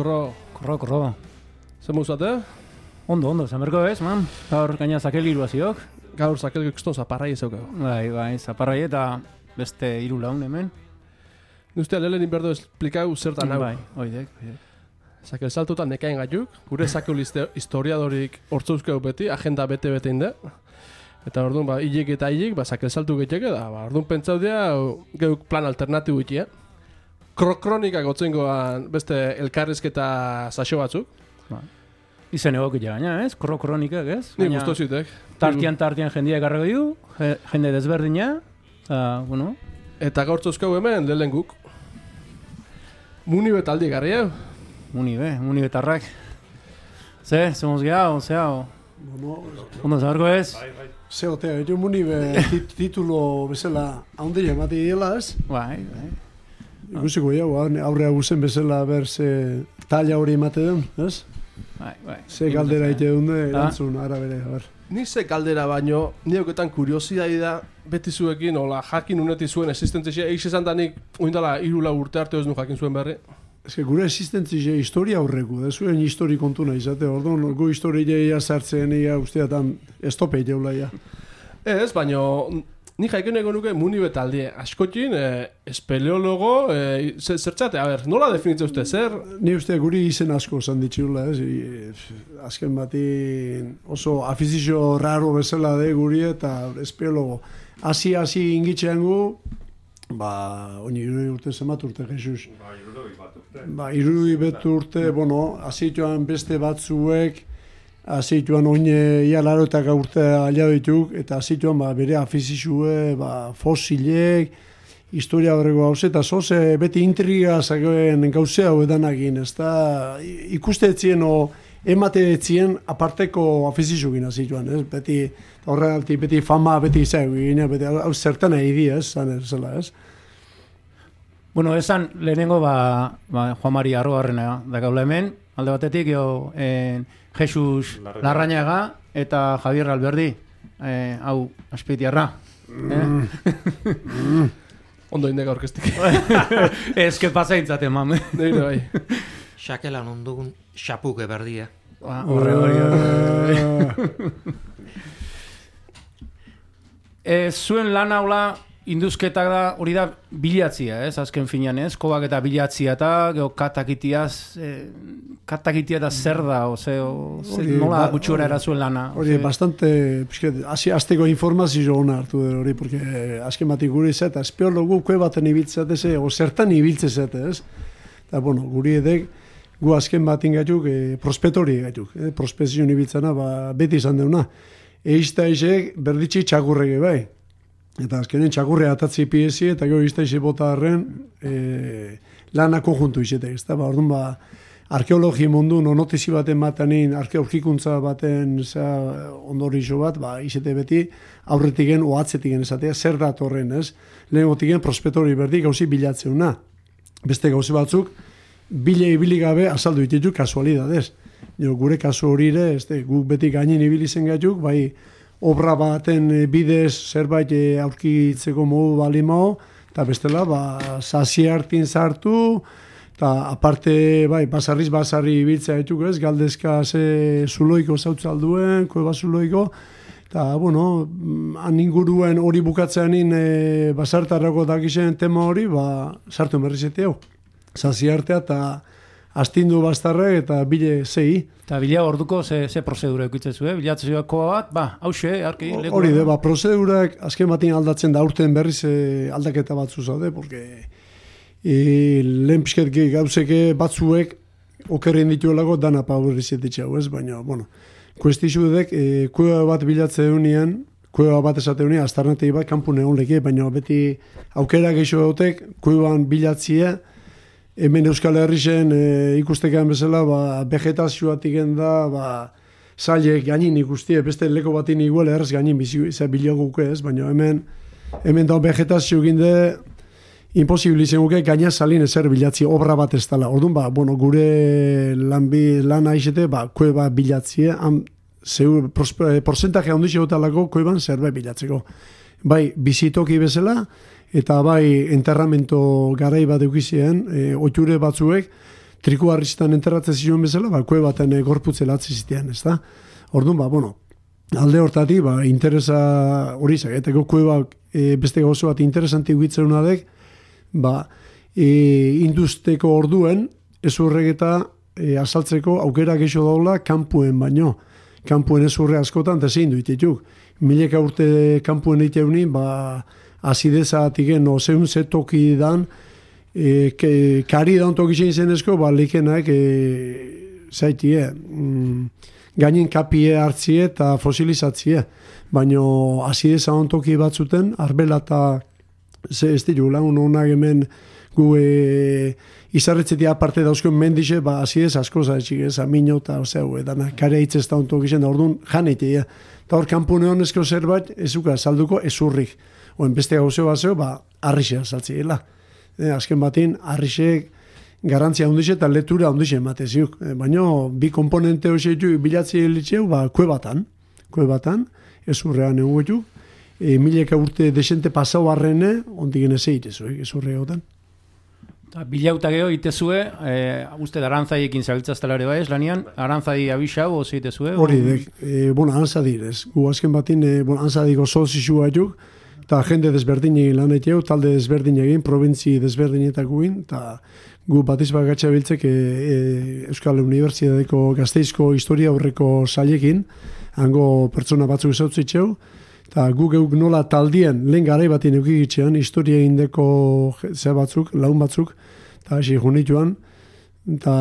Kro, kro. Korro. Zer muzate? Ondo, ondo, zamerko ez, man. Gaur gaina zakel hiru haziok. Gaur zakel gukstun zaparrai ez. Bai, bai, zaparrai eta beste hiru laun hemen. Nuztea lehen inberdo esplikau zertan hau. Bai, oidek, oidek. Zakel saltuta nekain gaituk, gure zakel historiadorik hortzauzkeu beti, agenda bete-bete inde. Eta orduan, ba, hilek eta hilek, ba, zakel saltu getxeke da, ba, orduan pentsau dira, geuk plan alternatibu iti, eh? Krokronika gotzengoan beste elkarrizketa saxo batzuk. Ba. Izen egokia gaina, ez? Korro kronikak, ez? Ni gusto zitek. Tartian, tartian jendia ekarrego du, je- jende desberdina, eta, bueno, Eta gaur txoskau hemen, lehen guk. Muni betaldi garri, hau? muni be, muni betarrak. Ze, zemoz geha, o, zea, o. Bueno, Ondo, zamerko ez? ze otea, muni be tit- titulo bezala haundile emate diela, ez? Bai, bai. Ikusiko jau, aurre guzen bezala ber ze talla hori emate den, ez? Bai, bai. Ze galdera ite dunde, Ah. erantzun, ara bere, ber. Ni ze galdera baino, ni auketan kuriosidadi da, beti zuekin, hola, jakin uneti zuen existentzia, eiz esan da nik, oindala, irula urte arte ez nu jakin zuen berri. Ez que gure existentzia historia aurreku, da zuen histori kontuna izate, orduan gu historia sartzen ia usteatan estope jeula ja. Ez, baino, ni jaiken egon nuke muni betaldi, askotin, eh, espeleologo, ze- zertzate, a ber, nola definitze uste, zer? Ni uste guri izen asko esan ditxula, ez? I, azken bati oso afizio raro bezala de guri eta espiologo. Hasi hasi ingitxean gu, ba, oini irudi urte zemat urte, Jesus. Ba, irudi bet urte, bueno, hasituan beste batzuek, hasituan oine ia laro eta urte alia dituk, eta hasituan ba, bere afizizue, ba, fosilek, historia horrego hauze, eta zoze beti intriga zagoen gauze hau edanagin, ez da ikuste etzien o emate etzien aparteko afizizu gina ez? Beti horregalti, beti fama, beti zeu, gina, beti hau zertan nahi ez? Zan ez, zela, ez? Bueno, esan lehenengo ba, ba Juan Mari Arrogarrena da gaula hemen, alde batetik jo eh, Jesus Larrañaga eta Javier Alberdi, eh, hau aspitiarra. Eh? Ondo indega orkestik. Ez que pasa intzate, mam. Neire bai. Xakelan ondugun xapuke berdia. Ba, horre hori. Ah, E, zuen lan haula induzketak da, hori da bilatzia, ez, azken finean, ez, kobak eta bilatzia eta geho katakitiaz, e, katakitia da zer da, o, ze, o, ze, Hori, nola ba- gutxura era zuen lana. Hori, bastante, pixket, hasi azteko informazio ona hartu dut hori, porque azken batik guri zeta, espiologu kue baten ibiltzate ze, o zertan ibiltze zete, ez? Eta, bueno, guri edek, gu azken batin gaituk, e, prospektori gaituk, e, prospekzio ibiltzena, ba, beti izan deuna. Eizta isek berditxi txakurrege bai. Eta azkenen txakurre atatzi piezi, eta gero eizta isek bota harren, e, lana konjuntu izetek, ez da, ba, orduan, ba, arkeologi mundu no notizi baten batenin, arkeologikuntza baten za, ondorizo bat, ba, izete beti, aurretigen o atzetigen esatea, zer datorren, ez? Lehen gotigen prospektori berdi gauzi bilatzeuna. Beste gauzi batzuk, bile ibili gabe azaldu ditutu kasualidadez. Gure kasu hori ere, guk beti gainin ibili zen gaituk, bai obra baten eh, bidez zerbait eh, aurkitzeko modu balimao, eta bestela, ba, sasi hartin sartu, eta aparte, bai, basarriz basarri ibiltzea dituk ez, galdezka ze zuloiko zautzalduen, koeba zuloiko, eta, bueno, mm, han inguruen hori bukatzeanin e, basartarrako dakisen tema hori, ba, sartu berrizete hau. Zasi artea eta astindu bastarrek eta bile zei. Eta bila orduko ze, ze prozedura eukitze zuen, bilatzeko bat, ba, hause, arki, leku. Hori de, ba, prozedurak azken batin aldatzen da urten berriz eh, aldaketa batzu zaude, porque e, lehen pixket gauzeke batzuek okerren dituelako dana pa berriz etitxau, ez? Baina, bueno, kuestizu dek, e, kueva bat bilatze eunian, kueva bat esate eunian, astarnatei bat kanpun egon leke, baina beti aukera geixo dautek, kueban bilatzia, hemen Euskal Herrixen e, ikustekean bezala, ba, vegetazioatik da, ba, zailek gainin ikustie, beste leko batin igual erraz gainin bizi ze bilaguke ez, baina hemen hemen da vegetazio ginde imposible izan guke gaina salin ezer bilatzi obra bat ez dela. Orduan ba, bueno, gure lanbi lan aizete, ba, kueba bilatzie, han zeu porcentaje handixe botalako kueban zerbait bilatzeko. Bai, bizitoki bezala, eta bai enterramento garai bat eukizien, e, oiture batzuek, triku harriztan enterratzen zion bezala, ba, kue baten e, gorputze latzi zitean, ez da? Orduan, ba, bueno, alde hortati, ba, interesa hori zak, eta kue bat, e, beste gauzo bat interesanti guitzen dek, ba, e, industeko orduen, ez eta e, azaltzeko aukera geixo daula kanpuen baino. Kanpuen ez urre askotan, eta zein duitetuk. Mileka urte kanpuen eiteuni, ba, azideza atigen, no, zehun zetoki dan, e, ke, kari da ontok izan zenezko, ba, likenak, e, zaitie, mm, gainin kapie hartzie eta fosilizatzie. Baina azideza ontoki batzuten, arbela eta ze ez diru, lan honak hemen gu e, izarretzetik aparte dauzkuen mendixe, ba, azidez asko zaitxik ez, amino eta ozeu, edana, kare hitz da ontok izan, da orduan janete, ja. Eta hor, kampune honezko zerbait, ezuka, salduko ezurrik. Oen beste gauzeo bat zeo, ba, arrisea saltziela e, azken batin, arrisek garantzia hundixe eta letura hundixe emateziuk. E, baina bi komponente hoxetu bilatzi elitzeu, ba, kue batan, kue batan, ez urrean egun e, mileka urte desente pasau barrene, ondik gene zeitezu, eh, ez urrean. Ta bilauta geho itezue, eh, uste da arantzaiekin zabiltzaztela ere bai, lanian, arantzai abisau oso itezue? Hori, e, bueno, anzadirez. Gu azken batin, e, bueno, anzadiko sozizua juk, eta jende desberdin lan egin, talde desberdin egin, provintzi desberdinetako egin, eta gu batiz bagatxa biltzek e, e, Euskal Unibertsitateko gazteizko historia aurreko sailekin, hango pertsona batzuk ezautzitxeu, eta gu geuk nola taldien lehen garai batien eukikitzean, historia indeko ze batzuk, laun batzuk, eta hasi junituan, eta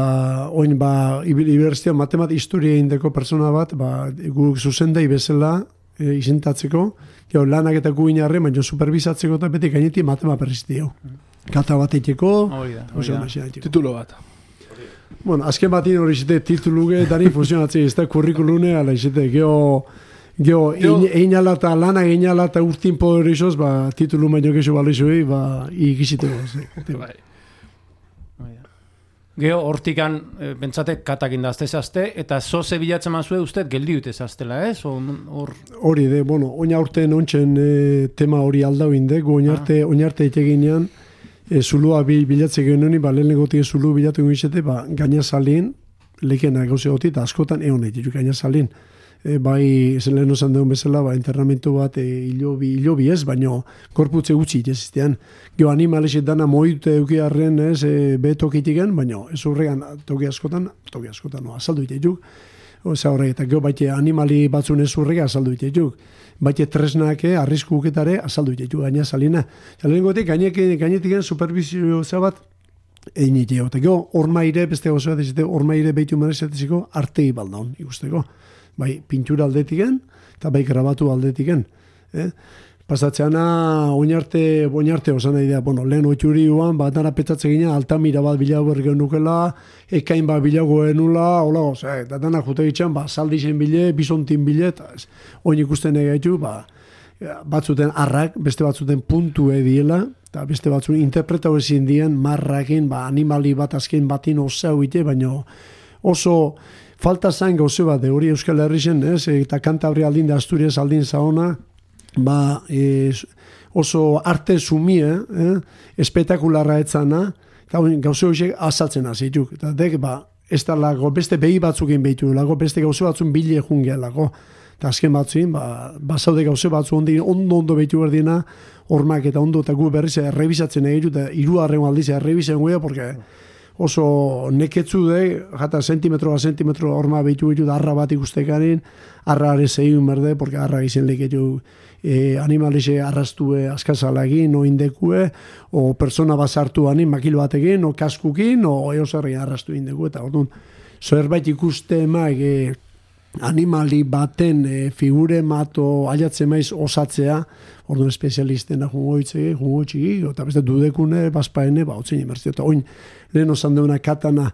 oin ba, iberstia matemat historia indeko pertsona bat, ba, gu zuzendai bezala, e, izentatzeko, jo, lanak eta gu inarre, baina superbizatzeko eta beti gainetik matema perrizti Kata bat eiteko, titulo bat. Bueno, azken batin hori zite titulu ge, dani funtzionatzen ez da kurrikulune, ala zite, geho, geho, egin ala eta lana egin ala eta urtin poderizoz, ba, titulu baino gexo balizoi, ba, ikiziteko. Bai. Geo, hortikan, e, bentsate, katakin da azte eta zoze bilatzen mazue uste, geldi dute zaztela, ez? Or... Hori, de, bueno, oina urte nontxen e, tema hori aldau inde, gu oinarte, ah. oinarte iteginean, e, zulua bi, bilatzen genuen, ba, lehen legotik zulu bilatu gizete, ba, gaina salin, lekena gauze goti, eta askotan egon nahi, gaina salin e, bai zen lehen osan dugun bezala, ba, internamentu bat e, ilobi, ilobi ez, baino korputze gutxi ez Gio animalexet dana moite eukiarren ez, e, betokitiken, baino ez urrean toki askotan, toki askotan, no, azaldu itetuk. Oza horrek, eta gio baite animali batzun ez urrega azaldu itetuk. Baite tresnak arrisku uketare azaldu itetuk, gaina salina. Eta lehen gotik, gainetik supervizio bat, egin iteo. Eta gio, ormaire, beste gozoa, ormaire behitu marezateziko, artei baldaun, ikusteko bai pintura aldetiken, eta bai grabatu aldetiken. Eh? Pasatzeana, oinarte, oinarte osan nahi da, bueno, lehen oituri uan, bat nara petatze gina, altamira bat bilago ergen nukela, ekain bat bilago enula, hola goz, eh, da dana jute gitxan, ba, saldizen bile, bisontin bile, eta oin ikusten egaitu, ba, batzuten arrak, beste batzuten puntu ediela, eta beste batzuten interpretau ezin dien, marrakin, ba, animali bat azken batin osau ite, baina oso, falta zain gauze bat, hori Euskal Herri zen, ez? eta kantabri aldin da Asturias aldin zaona, ba, e, oso arte sumie, eh? espetakularra etzana, eta gauze horiek azaltzen azituk. Eta dek, ba, ez da lago, beste behi batzukin behitu, lago, beste gauze batzun bile jungea lago. Eta azken batzuin, ba, basaude gauze batzu ondi, ondo ondo behitu berdina, hormak eta ondo, eta gu berriz errebizatzen egitu, eta iru harren aldiz errebizen guea, porque oso neketzu de, jata sentimetro bat sentimetro horma behitu behitu da arra bat ikustekarin, arra are zehiun berde, porque arra izen leketu e, animalize arrastue askazalagin, o indekue, o persona bat sartu anin makil batekin, o kaskukin, o eosarri arrastu indeku, eta orduan, zerbait ikuste emaik, e, animali baten e, figure mato aiatzen maiz osatzea, orduan espezialisten da jungo hitze, jungo txiki, eta beste dudekune, baspaene, ba, otzen imerzio, eta oin, lehen osan deuna katana,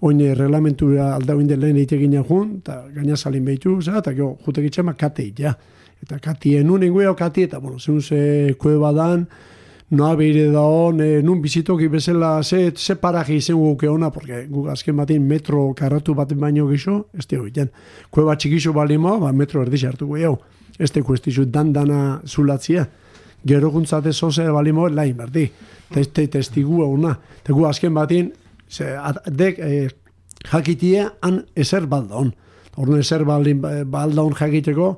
oin reglamentura aldauin den lehen eitegin jun, eta gaina salin behitu, eta jo, jute gitxema kate ja. Eta katien nun ingueo kati, eta bueno, zenun ze kue badan, noa behire da hon, e, nun bizitoki bezala, ze, ze paraji izen guke ona, porque gu azken batin metro karratu baten baino gixo, ez dio egiten. Kue bat txikixo bali moa, ba, metro erdi hartu guiau. Ez te kuestizu dan dana zulatzia. Gero guntzate zoze bali moa, lain berdi. Teste testigu ona. Eta gu azken batin, ze, dek, e, jakitie, han ezer baldon. Orduan ezer baldin, baldon jakiteko,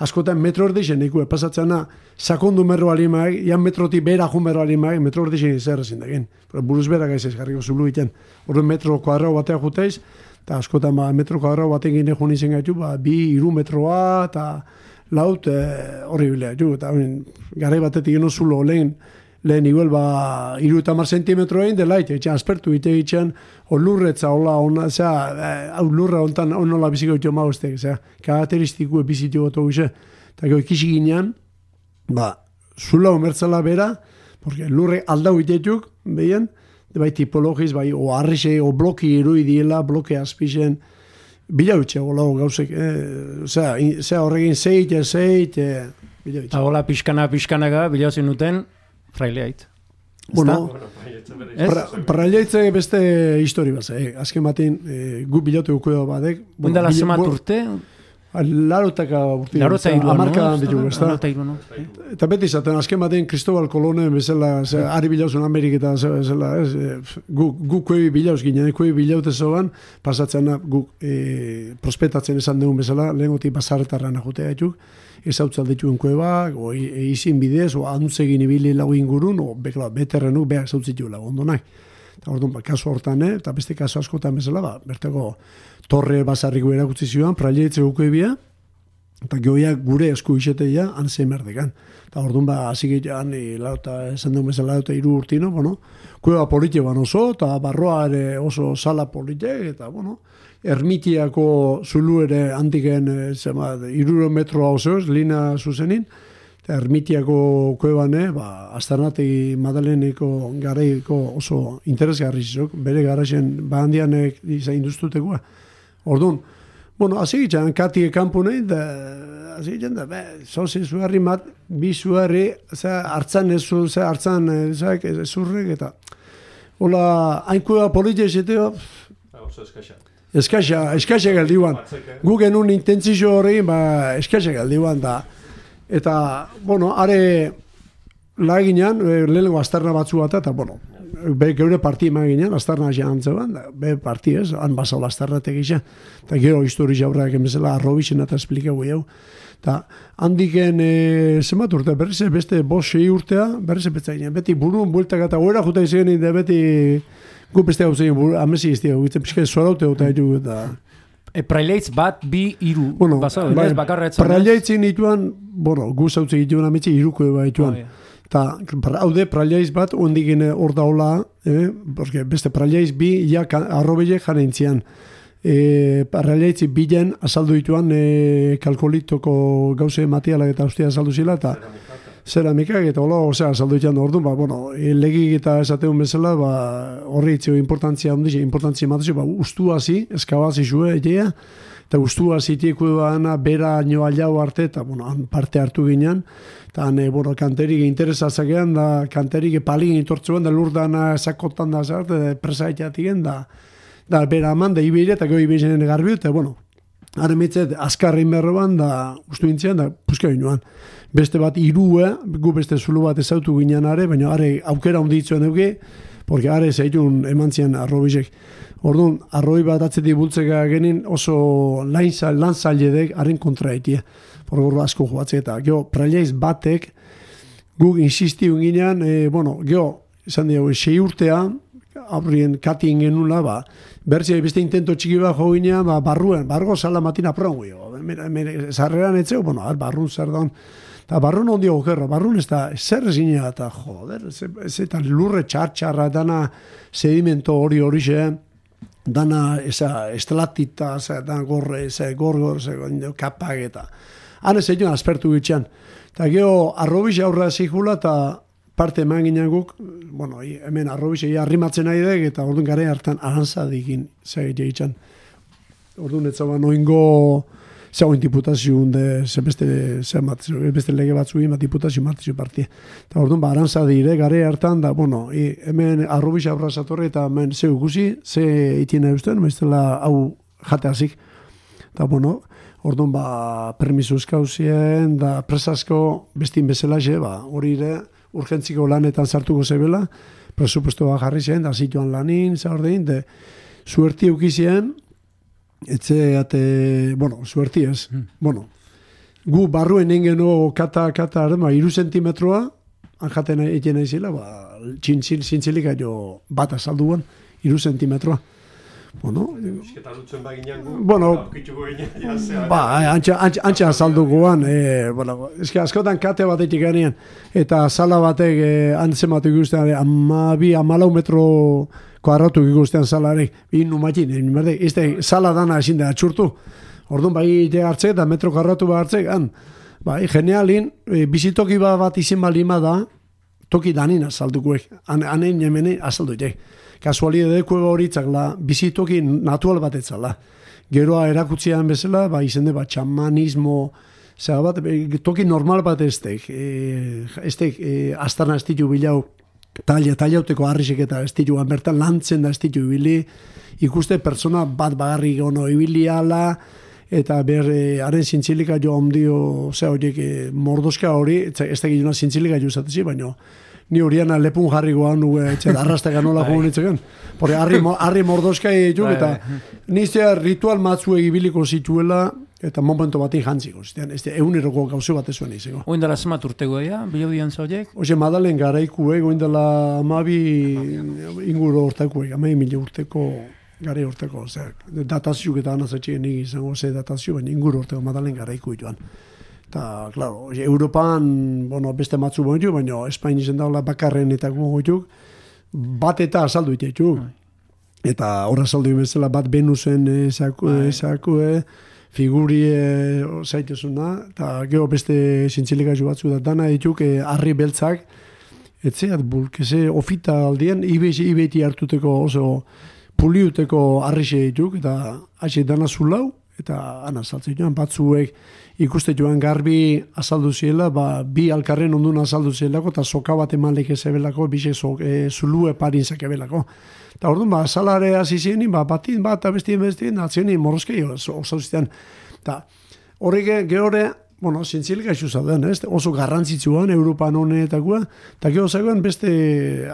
askotan metro erdixen iku, pasatzena, sakondu merro alimaek, jan metroti bera jun merro alimaek, metro erdixen ezer ezin. Pero buruz bera gaiz ez jarriko zulu egiten. Orduan metro kuadrao batea juteiz, eta askotan ba, metro kuadrao baten gine jun izen gaitu, ba, bi, iru metroa, eta laut, e, horribilea, ju, eta hori, garai batetik geno zulo lehen, lehen igual ba, iru eta mar sentimetro egin dela, ite, etxan aspertu ite egiten, o lurretza, hola, ona, zera, eh, hau lurra ontan, onola biziko ito mauztek, zera, karakteristiku epizitu goto guxe, eta gero ikisi ginean, ba, zula omertzala bera, porque lurre aldau itetuk, behien, bai tipologiz, bai, o o bloki irui diela, bloke azpixen, bila utxe, hola, gauzek, eh, zera, in- zera horregin zeit, zeit, eh, bila utxe. Eta hola pixkana pixkanaga bilauzen duten fraileait. Bueno, Ez? pra, beste histori bat, eh? azken batean, eh, gu bilatu ukue badek. Bundala bila- zemat bu- urte? Larotaka urte. Larota irua, no? Amarkadan ditugu, ez da? Larota irua, no? Eta beti izaten, azken batean Cristobal Colone bezala, ze, ari bilauzun Amerik eta ze- bezala, ez, e, gu, gu kuebi bilauz ginen, kuebi bilaute zoan, pasatzen da, gu e, prospetatzen esan dugun bezala, lehengotik basarretarra nahutea dituk, ez hau dituen kueba, o e, e, izin bidez, o antzegin ibili lau ingurun, o bekla, beterrenuk behar zautzitu lau ondonak. Eta orduan, ba, kasu hortan, eh, eta beste kasu askotan bezala, ba, berteko torre basarriko erakutsi zioan, praileitze gukuebia, eta gehoiak gure esku iseteia han zemerdekan. Eta orduan ba, hasi gehiagan, e, lauta, esan duen bezala lauta iru urtino, bueno, kueba polite ban oso, eta barroa ere oso sala polite, eta bueno, ermitiako zulu ere antiken, e, zema, iruro metroa oso, lina zuzenin, eta ermitiako kuebane, ba, astanategi Madaleneko garaiko oso interesgarri zizok, bere garaxen ba handianek izan induztutekoa. Orduan, Bueno, hasi gitzen, kati kanpune, da, hasi gitzen, da, be, zozi zuharri mat, bi zuharri, ze, hartzan ez ze, hartzan, eh, zek, ez zurrek, eta, hola, hainkoa politia eseteo, eskaxa, eskaxa galdiuan. Gu genuen intentzio hori, ba, eskaxa galdiuan, da, eta, bueno, are, laginan, e, lehenengo astarna batzu bat, eta, bueno, be, geure parti eman ginen, astarna hasi antzeban, be parti ez, han basau astarna tegisa, eta gero histori jaurrak emezela arrobixen eta esplikau jau. Eta handiken e, zenbat urte, berriz beste sei urtea, berriz betzainen, beti burun bueltak eta goera juta izan beti gu beste hau zein, amezi iztia, guitzen pixka zoraute eta eta... E, praileitz bat, bi, iru. Bueno, Basau, bai, ez bakarra etzan. Praileitzin dituan, bueno, gu zautze dituen ametxe iruko eba dituan. Oh, ja. Eta pra- haude praileiz bat, ondik hor daula, eh? porque beste praileiz bi, ja arrobele jarentzian. E, praileitzi bilen azaldu dituan e, kalkolitoko gauze materialak eta ustea azaldu zila, eta zeramikak eta hola, osea, azaldu dituan orduan, ba, bueno, legik eta esateun bezala, ba, horri itzio importantzia ondize, importantzia matuzio, ba, ustu hazi, eskabazi zue, egia, eta ustu hazi tieku dana, bera nio aljau arte, eta, bueno, han parte hartu ginen, eta, han, e, bueno, kanterik interesatzakean, da, kanterik paligin itortzuan, da lurdana sakotan da, zarte, presaitiatigen, da, da, bera eman, da, ibire, eta goi ibirenen garbi, eta, bueno, Haren mitzet, azkarrin berroan, da, ustu intzian, da, puska ginoan. Beste bat, irue, gu beste zulu bat ezautu ginean are, baina are aukera honditzuen dugu, porque are zeitun eman zian arrobizek. Orduan, arroi bat atzeti bultzeka genin oso lainza, lan zailedek haren kontra etie. Por asko joatze eta, geho, praileiz batek, guk insistiu ginean, e, bueno, geho, esan dugu, sei urtea, aurrien katien genula, ba, bertzia beste intento txiki bat jo ginean, ba, barruen, bargo sala matina pron, guio. Zarreran etzeu, bueno, ar, barrun zer daun, eta barrun ondio okerra, barrun ez da, zer zinea, eta joder, ez, ez eta lurre txar-txarra, dana sedimento hori hori xe, dana esa estelatita, esa, dana gorre, esa, gorgor, esa, kapak eta. Han ez egin aspertu gitxan. Eta geho, arrobiz aurra zikula, eta parte eman ginen guk, bueno, hemen arrobiz egia arrimatzen nahi dek, eta orduan gare hartan arantza dikin, zege jeitzan. Orduan ez zauan oingo, zegoen diputazioen de, ze beste, ze beste lege batzu ima diputazio martizio partia. Eta orduan ba, arantza dire, gare hartan, da, bueno, i, hemen arrobiz aurra zatorre, eta hemen ze guzi, ze itien nahi ustean, maiztela hau jateazik. Eta, bueno, orduan, ba, permisu eskauzien, da, presasko bestin bezala, ba, hori ere, urgentziko lanetan sartuko zebela, presupuestoa jarri zen, da zituan lanin, zaurdein, de suerti eukizien, etxe, ate, bueno, suerti ez, bueno, gu barruen engeno kata, kata, ba, iru sentimetroa, anjaten egiten naizela, ba, txintzil, zintzilik jo bat azalduan, iru sentimetroa. Bueno, Eta dutzen baginan gu, Bueno, Ba, eh, antxa, antxa, antxa azaldukoan, e, bueno, eske askotan kate batetik ganean, eta sala batek e, antzen batek ikustean, ama bi, amalau metro kuadratu ikustean salarek, bi numatin, egin berde, izte, sala dana ezin da atxurtu, orduan bai ite hartzek, da metro kuadratu bat hartzek, han, bai, genialin, e, bizitoki bat bat izin balima da, toki danin azaldukuek, han, hanen jemene azalduitek. Kasualidade kueba horitzak la, bizitoki natural bat etzala. Geroa erakutzian bezala, ba, izende bat, txamanismo, zera bat, e, toki normal bat eztek, e, eztek, e, astana ez ditu bilau, talia, taliauteko harrisek eta ez ditu, bertan lantzen da ez ditu ibili, ikuste persona bat bagarri ono ibili ala, eta ber, e, haren zintzilika jo ondio, ze horiek, e, mordoska hori, ez ez da giluna zintzilika jo zatezi, baino, ni horiana lepun jarri goan nu etxe arrastaka nola Bai. joan itzegan. Porque harri, harri mordoska egituk, Bai, eta niztea ritual matzuek ibiliko zituela, eta momento batin jantziko. Zitean, ez eguneroko gauze bat ez zuen izango. Oin dela zemat urtego ea, bilaudien zaudek? Oxe, Madalen garaikue, goin dela amabi inguru hortakuek, amai mila urteko gare urteko, ose, datazioak eta anazetxeen nik izango ze datazio, baina inguru urteko Madalen garaiku joan. Eta, klaro, Europan, bueno, beste matzu bontu, baina Espain izen daula bakarren eta gogoituk, bat eta azaldu itetu. Eta horra azaldu bezala bat Venusen esaku, esakue, figurie zaitezuna, eta gero beste zintzilikazio batzu da dana dituk, eh, harri beltzak, etzeat bulkeze ofita aldien, ibeti, ibeti hartuteko oso puliuteko harrixe dituk, eta hasi dana zulau, eta ana saltzen joan batzuek ikuste joan garbi azaldu ziela, ba, bi alkarren onduna azaldu zielako, eta soka bat eman leke zebelako, bixe so, e, zulue parin zakebelako. Eta orduan, ba, salare hasi zienin, ba, batin, bat, eta bestien, bestien, atzienin, morroskei, oso, zitean. Eta horrek gehore, bueno, zientzilik aixu zauden, ez? Oso garrantzitsuan, Europan honetakoa, eta gero zegoen beste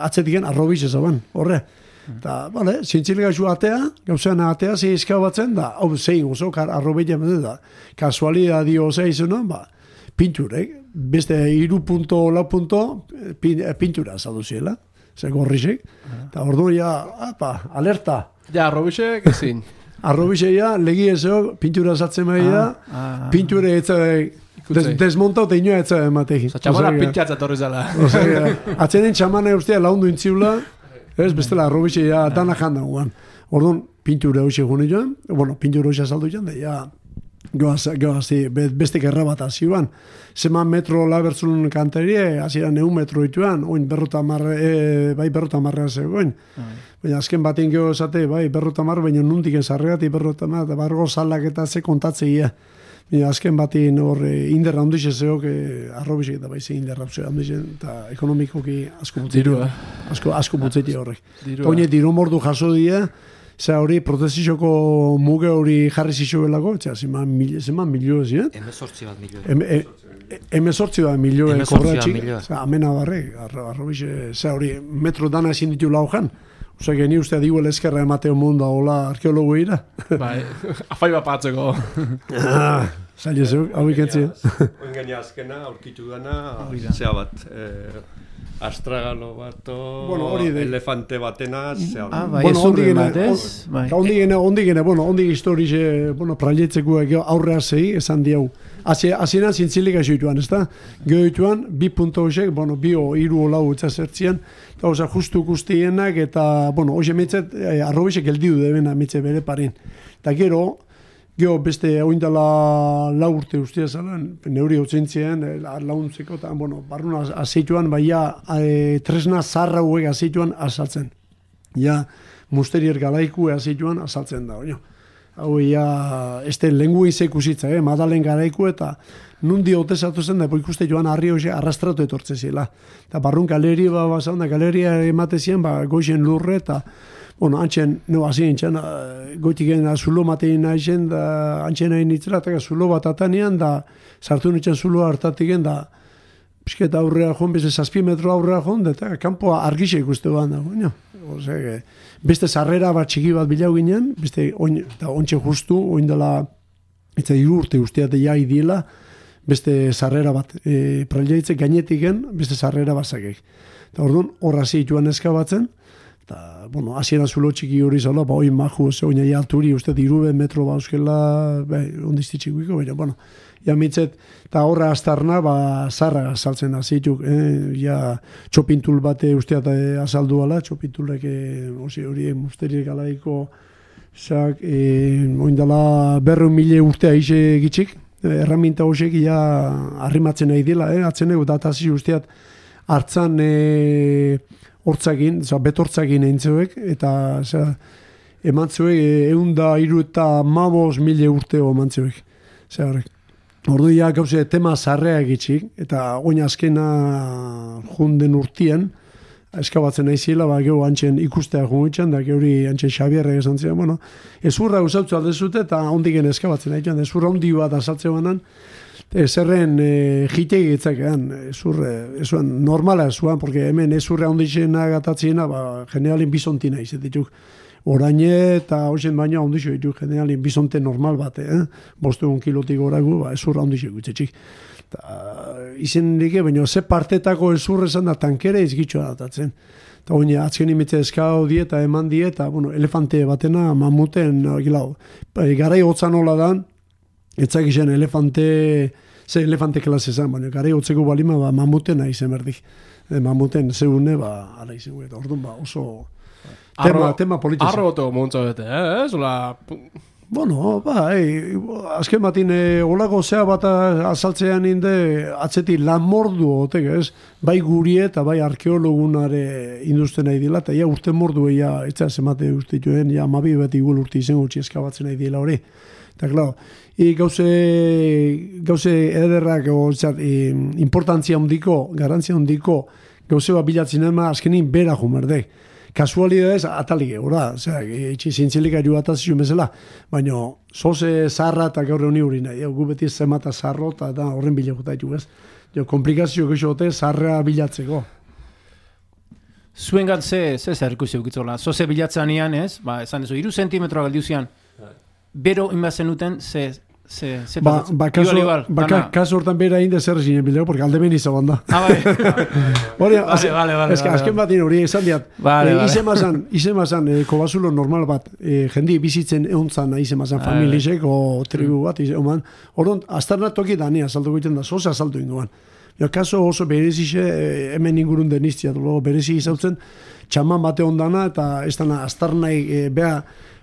atzetiken arrobiz ezaban, horre. Eta, bale, zientzilik aixu atea, gauzean atea, zei izka batzen, da, hau, zein oso, kar, arrobeia da, kasualidad dio zei izuna, ba, pinturek, beste iru punto, lau punto, pin, pintura azaldu ziela, ze gorrizek, eta ordu ja, apa, alerta, Ja, Robisek ezin. Arrobizeia, legi ezeo, pintura sartzen bai da, ah. pinture etza des, Ikutzei. desmontau eta inoa etza ematekin. Osa, txamana pintxatza torri zala. Osea, atzenen txamana ustea laundu intziula, ez, bestela arrobizeia dana janda guan. Orduan, pintura hoxe gune joan, bueno, pintura hoxe azaldu joan, da, ja, goaz, goaz, be- beste gerra bat azioan. Zeman metro labertzun kanterie, hasiera neun metro ituan, oin berrota marre, e, bai berrota marrea zegoen. Baina azken batin geho esate, bai, berrota mar, baina nundik enzarregat, berrota mar, eta bargo salak eta ze kontatzeia. Baina azken batin hor eh, inderra handixe zeok, eh, arrobisek eta baize inderra handixe, eta ekonomikoki asko putzeti. Dirua. Asko, asko putzeti horrek. Dirua. Oine, diru mordu jaso die, Za hori protesizoko muge hori jarri zizuelako, etxea, zeman, mil, zeman milio ez, eh? Hemezortzi bat milioi. Em, e, e, emezortzi da milioe Hemezortzi kobra da txik. milioe. Za, amena barre, arro, arrobixe, za hori, metro dana ezin ditu laujan. Osa, geni uste diguel eskerra emateo mundu hola arkeologo ira. Bai, afai bat patzeko. Zaila zeu, hau ikentzien. Oin gaina azkena, aurkitu dana, zea bat, eh, astragalo bat, Bueno, hori de- elefante batena, zea Ah, bai, Bueno, ez urren ondigene- bat, ez? Bai. Ka ondi gene, ondi gene, bueno, ondi historize, bueno, prailetzeko gero aurrea zei, esan diau. Hasieran zintzilik hasi joan, ez da? Gero joan, bi punto hoxek, bueno, bi o, iru o lau utza zertzian, eta oza, justu guztienak, eta, bueno, hoxe mitzet, eh, arrobisek geldiu debena mitze bere parin. Eta gero, Gero beste oindala lau urte ustia zalan, neuri hau zintzien, launtzeko, eta, bueno, barruna azeituan, baina e, tresna zarra hauek azeituan azaltzen. Ja, musterier galaiku azeituan azaltzen da, oino. Hau, ja, este lengu ikusitza, eh, madalen garaiku eta nundi otezatu zen da, ikuste joan harri hoxe arrastratu etortze zela. Eta barrun galeri ba, basan, da galeria emate zien, ba, goixen lurre, eta bueno, antxen, no, hasi txan, goitik egin zulo matein naizen, da, antxen nahi nitzela, eta zulo bat atanean, da, sartu nintzen zulo hartatik egin, da, pixket aurrera joan, beste zazpi metro aurrera joan, eta kanpoa argixe ikuste ban da, baina. Ose, beste sarrera bat txiki bat bilau ginen, beste oin, eta ontxe justu, oin dela, hiru urte usteate ja idiela, beste sarrera bat, e, praileitze gainetiken, beste sarrera bat zakek. Eta orduan, horra joan eskabatzen, eta, bueno, hasiera zulo txiki hori zala, ba, oin maju, ze oin alturi, uste, irube metro ba, euskela, bai, ondizti txikuiko, baina, bueno, ja mitzet, eta horra astarna, ba, zarra saltzen azituk, eh? ja, txopintul bate usteat eh, azaldu ala, txopintulek, eh, hori, musteriek alaiko, zak, eh, oindala berreun mile urtea ise gitxik, eh, erraminta hosek ja arrimatzen nahi dela, eh? atzen egu datazi usteat hartzan eh, hortzakin, za, betortzakin eintzeuek, eta za, emantzuek eh, eunda iru eta mabos mile urteo emantzuek. Zer, Ordu ja gauze tema zarrea egitxik, eta oin azkena junden urtien, eskabatzen naizila, ba, gehu antxen ikustea jungitzen, da geuri antxen Xabierrek esan ziren, bueno, ezurra usautzu aldezute, eta ondigen eskabatzen nahi ezurra ondi bat azaltzen banan, ezerren e, jitegi etzakean, ezurre, ezuan, normala ezuan, porque hemen ezurre ondixena gatatziena, ba, generalin bizontina izetik, oraine eta hoxen baina ondixo ditu generalin bizonte normal bat, eh? bostu egun kilotik goragu, ba, ezurra ondixo gutxetxik. Ta, izen dike, baina ze partetako ezurre esan da tankere izgitxo datatzen. Eta oine, atzken imitze eskau die eta eman die, eta bueno, elefante batena mamuten, gilau, garai hotzan hola dan, etzak izan elefante, ze elefante klase esan, baina garai hotzeko balima, ba, mamuten izen berdik. E, mamuten zeune, ba, ala izen eta orduan, ba, oso, tema, tema politiza. Arro goto montza bete, eh? Zola... Bueno, ba, ei, azken batin, e, olako zea bat azaltzean inde, atzeti lan mordu otek, ez? Bai gurie eta bai arkeologunare induzten nahi dila, eta ia urte mordu ez da zemate uste joen, ja mabi beti gul urte izen gutxi eskabatzen nahi dila hori. Eta, klar, i gauze, gauze ederrak, o, zat, e, importantzia hondiko, garantzia hondiko, gauze bat bilatzen ema, azkenin bera jumerdek kasualidadez atalik egora, osea, itxi zintzilik aio atazio bezala, baina zoze zarra eta gaur honi hori nahi, gu beti zemata zarro eta horren bilakota ditu ez. Jo, komplikazio gexote zarra bilatzeko. Zuen gat ze, ze zerkusi ukitzola, zoze bilatzen ian ez, ba, esan ez, iru zentimetroa galdiuzian, bero inbazen uten, ze, Se, se ba, ba, kaso, igual, ba, ka, kaso hortan bera inde zer zinen bilego, porque alde beni zaban da. Ah, bai. Hori, vale, vale, vale, eske, azken batin hori esan diat. Vale, eh, vale. Izemazan, izemazan, eh, kobazulo normal bat, eh, jendi bizitzen euntzan izemazan Vale. familisek, o tribu bat, ize, oman. Horon, aztarna toki da, ni azaldu egiten da, zoza azaldu induan. Jo, kaso oso berezixe, eh, hemen ingurun deniztia, luego berezi izautzen, txaman bate ondana, eta ez dana aztarnai, eh, bea,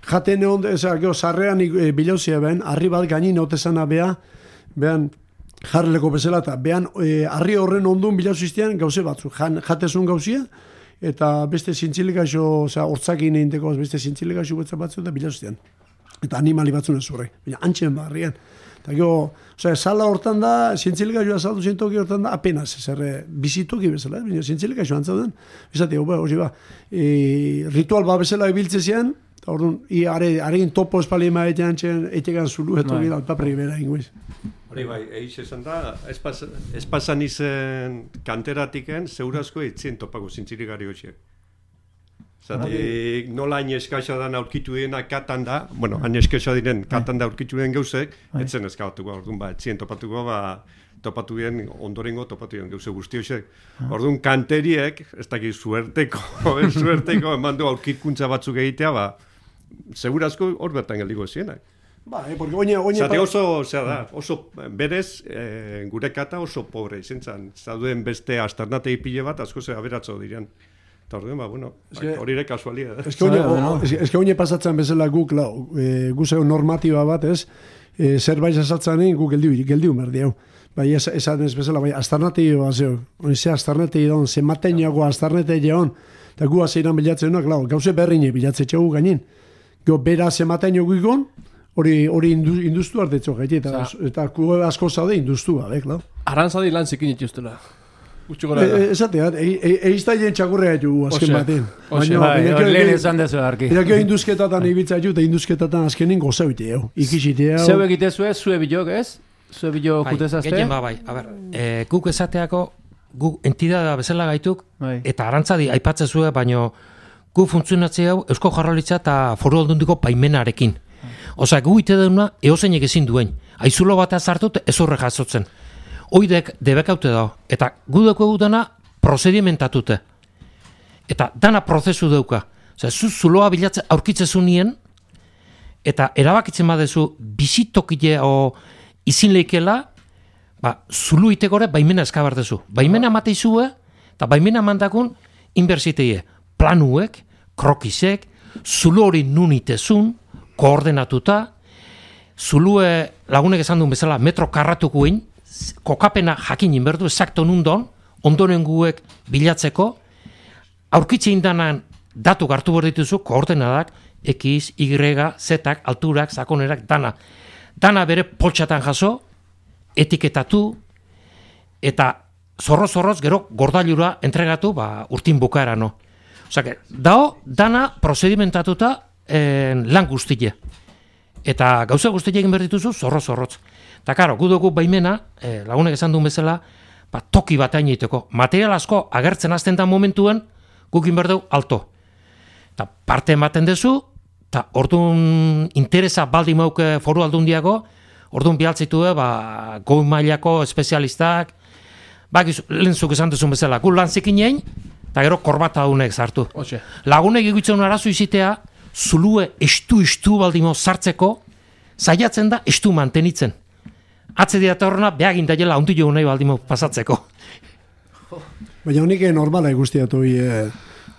jaten egon, ez da, geho, sarrean e, bilauzia behan, harri bat gainin otezana bea, behan, jarreleko bezala, eta behan, e, harri horren ondun bilauziztean gauze batzu, Jan, jatezun gauzia, eta beste zintzilikaxo, oza, hortzakin eginteko, beste zintzilikaxo betza batzu, eta bilauziztean. Eta animali batzun ez zurre, baina antxen barrian. Eta gero, oza, sala hortan da, zientzilikaxoa saldu zintoki hortan da, apenas, zerre, bizitoki bezala, baina zientzilikaxoa antzauden, bizate, ba, hori ba, e, ritual ba bezala ibiltze eta orduan, i are, arein topo espalima etean txen, etegan zulu, eto Bai. gira, alpapri bera ingoiz. Hori bai, eiz esan da, ez, pasan izen kanteratiken, zeurazko itzien topako zintziligari horiek. Zatik, nola hain eskaxa dan aurkitu dena katan da, bueno, hain eskaxa diren katan da aurkitu den gauzek, Bai. etzen eskabatuko, orduan ba, etzien topatuko, ba, topatu den, ondorengo topatu den gauze guzti hoxek. Orduan, kanteriek, ez dakit, suerteko, suerteko, eman du aurkikuntza batzuk egitea, ba, segurazko hor bertan geldiko zienak. Ba, eh, porque oine, oine, Zate oso, zera da, oso berez, e, gure kata oso pobre izen zan. Zauduen beste astarnatei pile bat, asko ze aberatzo diren. Eta orduen, ba, bueno, que- hori ere kasualia. Ez que oine, no? ez que oine pasatzen bezala guk, lau, e, gu zeu normatiba bat, ez, e, zerbait azaltzen egin guk geldiu, geldiu merdi, hau. Bai, ez, esan ez bezala, bai, astarnategi bat zeu, oin ze astarnategi daun, ze mateinago astarnategi daun, eta gu azeiran bilatzen duak, lau, gauze berrine bilatzen txegu gainin. Go, bera ze mateinago ikon, hori hori indu, industu artetzo gaiti, eta, Osea- eta ku asko zaude industu gabe, lau. Arantzadi lan zikin ituztela. E, e, Esatea, eizta hien txakurrea du azken oxe. Baina, Bai, baina, lehen esan dezu arki. Eta gero induzketatan ibiltza ju, eta induzketatan azkenin gozaute, hau. Ikisite, hau. Zeu egite zue, zue bilok ez? Zue bilok Bai, jutezazte? gehien ba, bai. A ber, e, guk esateako gu entidadea bezala gaituk, Bai. eta arantzadi aipatzen zuen, baino gu funtzionatzea hau Eusko Jarralitza eta foru aldundiko paimenarekin. Osa, gu ite deuna eozeinek ezin duen. Aizulo bat azartut ez horre jasotzen. Oidek debekaute dago. Eta gu dugu dana prozedimentatute. Eta dana prozesu dauka. Osea, zu zuloa bilatzen aurkitzezu nien, eta erabakitzen badezu bizitokile o izin leikela, ba, zulu itegore baimena eskabartezu. Baimena amateizue, eta baimena mandakun inbersiteie. Planuek, krokisek, zulu hori nun itezun, koordenatuta, zulue lagunek esan duen bezala metro karratukuin, kokapena jakin inberdu, esakto nundon, ondoren guek bilatzeko, aurkitze indanan datu hartu behar dituzu, koordenadak, X, Y, Z, alturak, sakonerak, dana. Dana bere poltsatan jaso, etiketatu, eta zorro-zorroz gero gordailura entregatu ba, urtin bukaera no. Osa, que, dao, dana prozedimentatuta en, lan guztie. Eta gauza guztia egin behar dituzu zorro-zorrotz. Eta karo, gu dugu baimena, eh, lagunek esan duen bezala, ba, toki bat egiteko. Material asko agertzen hasten da momentuen, gukin behar alto. Eta parte ematen duzu, eta orduan interesa baldi mauke foru aldundiago, orduan bialtzitu ba, goi mailako espezialistak, ba, gizu, lehen zuk esan duzun bezala, gu lan zikinein, eta gero korbata daunek sartu. Hoxe. Lagunek egitzen arazo izitea, zulue estu-estu baldimo sartzeko, zaiatzen da estu mantenitzen. Atze diatorna, behagin daiela ondu jo nahi baldimo pasatzeko. Baina honik normala guztiatu e,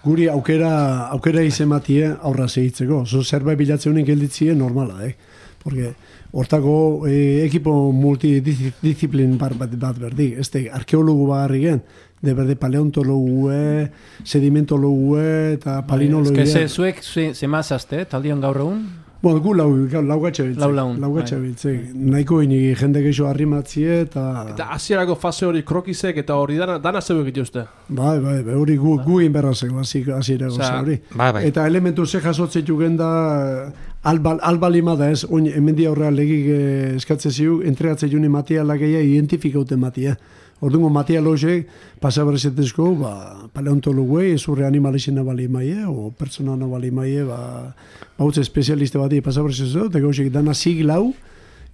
guri aukera, aukera izematie aurra segitzeko. Zo zerbait bilatzen honik gelditzie normala, eh? Porque hortako e, ekipo multidisciplin bat, bat, bat berdi. Este arkeologu bagarri gen, de berde paleontologue, sedimentologue eta Ez palinologia. que ze, zuek ze, ze mazazte, taldion gaur egun? Bueno, gu lau, lau, laugatxe biltze. Lau laun, Laugatxe bai. biltze. Nahiko ini jende geixo arrimatzie eta... Eta hasierako fase hori krokisek eta hori dana, dana zeu egituzte. Bai, bai, bai, hori gu, gu inberrazeko, hasi hasierago Osea, ze hori. bai, bai. Eta elementu ze jasotzen jugen da, albal, albalima da ez, oin, hemen di aurrea legik eh, eskatze ziu, entregatze juni materiala gehiago identifikaute matia. Ordungo material horiek, pasabarrezetezko, ba, paleontologuei, ezurre animalizena bali maie, o pertsona bali maie, ba, bautze espezialiste bati pasabarrezetezko, eta gauzek dana siglau,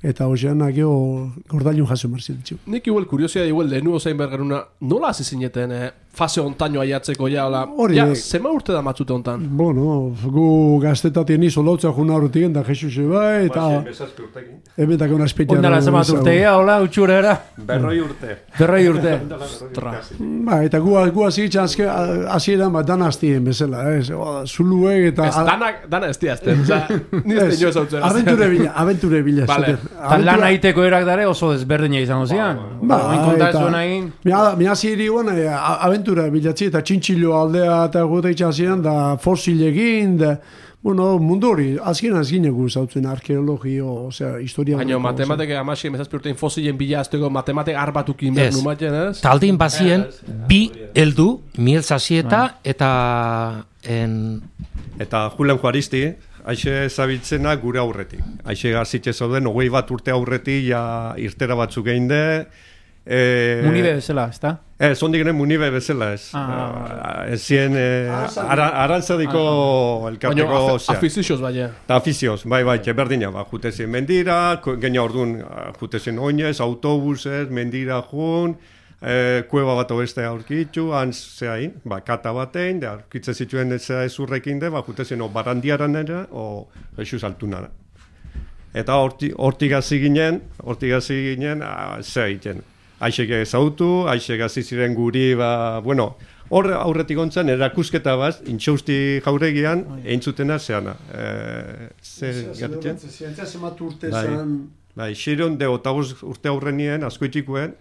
eta hoxean agio gordailun jaso marzitetxu. Nik igual kuriosia igual lehenu ozain bergaruna, nola hasi zineten eh, fase ontaino aiatzeko ja, hola, Hori, ja, zema urte da matzute ontan? Bueno, gu gaztetatien izo lautza juna horretik da Jesus bai, eta hemen dako una espetiara. Ondala zemat urtea, hola, utxurera, Berroi urte. berroi urte. Ba, eta gu, gu hasitzen azke, hasieran ba, dan hastien bezala, ez? O, Zuluek eta... Ez, dana, dana ez diazten, oza, ni ez inoz hau Aventure bila, aventure bila. Vale. Eta lan aiteko erak dare oso desberdina izango zian. Ba, ez eta- zuen egin. Mira, mira ziri guan, eh, a- aventura bilatzi eta txintxilo aldea eta gota itxasian da fosilegin, da, bueno, mundu hori, azken azken egu zautzen arkeologio, osea, historia. Baina horreko, matematik amasi emezazpi urtein fosilen bila azteko matematik arbatukin behar Ez. numaten, ez? Taldin bazien, bi heldu, miel zasieta, eta en, Eta Julen Juaristi, aixe zabiltzena gure aurretik. Aixe gazitxe zauden, hogei bat urte aurretik ja irtera batzuk egin de. E, Munibe bezala, ezta? Ez, ondik genen munibe bezala ez. Ah. ez zien, e, ara, arantzadiko Baina elkarteko, afizioz baina. Eta afizioz, bai, bai, berdina, ba, jute zen mendira, gaina orduan, ah, jute zen oinez, autobusez, mendira jun, e, kueba bat obeste aurkitzu, han zehain, ba, kata batein, da, aurkitze zituen ez ezurrekin de, ba, jute zen o barandiaran ere, o Jesus altunara. Eta horti- hortik hasi ginen, hortik hasi ginen, ah, ze egiten. Aixek ezautu, aixek hasi ziren guri, ba, bueno, hor aurretik ontzan, erakusketa bat, intxausti jauregian, eintzutena zeana. E, ze gertzen? Zientzia zemat urte Bai. zen... Bai, xiron de otabos urte aurrenien, asko itxikuen,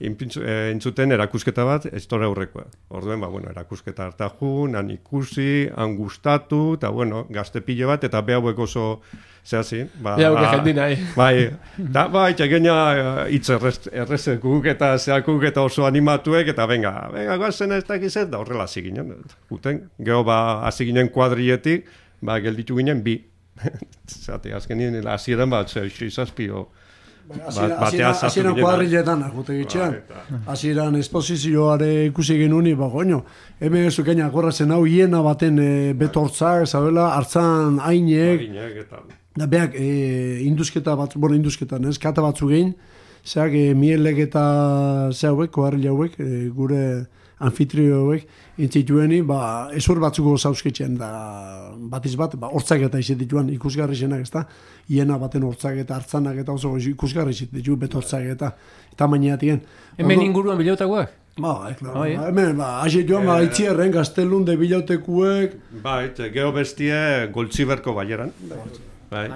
inpintzu- eh, entzuten erakusketa bat, estore aurrekoa. Orduen, ba, bueno, erakusketa harta jun, han ikusi, han gustatu, eta, bueno, gazte pile bat, eta behauek oso, zehazin. Ba, Ja, uke jendi nahi. Bai, da, bai, txegena hitz errez, errezekuk eta zeakuk eta oso animatuek, eta venga, venga, goazen ez dakizet, da horrela hasi ginen. Guten, geho, ba, hasi ginen kuadrietik, ba, gelditu ginen bi. Zate, azkenien, hasieran bat, ze, izazpi, o, Hasieran- ginen, kuadriletan, jute gitxean. Hasieran esposizioare ikusi genuni, ba, goño, hemen ez dukeina akorratzen hau hiena baten e, betortzak, zabela, hartzan ainek, Marinak eta... da beak e, induzketa bat, bueno, induzketan, ez, kata batzu gehin, zeak e, mielek eta ze hauek, koarrile hauek, e, gure anfitrio hauek, intzitueni, ba, esur batzuko zauzketzen, da, batiz bat, ba, hortzak eta izet dituan, ikusgarri zenak, ez da, hiena baten hortzak eta hartzanak eta oso ikusgarri izet ditu, betortzak eta, eta mainiatien. Hemen inguruan bilautakoak? Ba, eh, claro. Bai, eh? Ba, hemen, ba, hasi joan, ba, itxierren, gaztelun, de bilautekuek, Bai, eta geho bestie goltziberko baieran. Bai,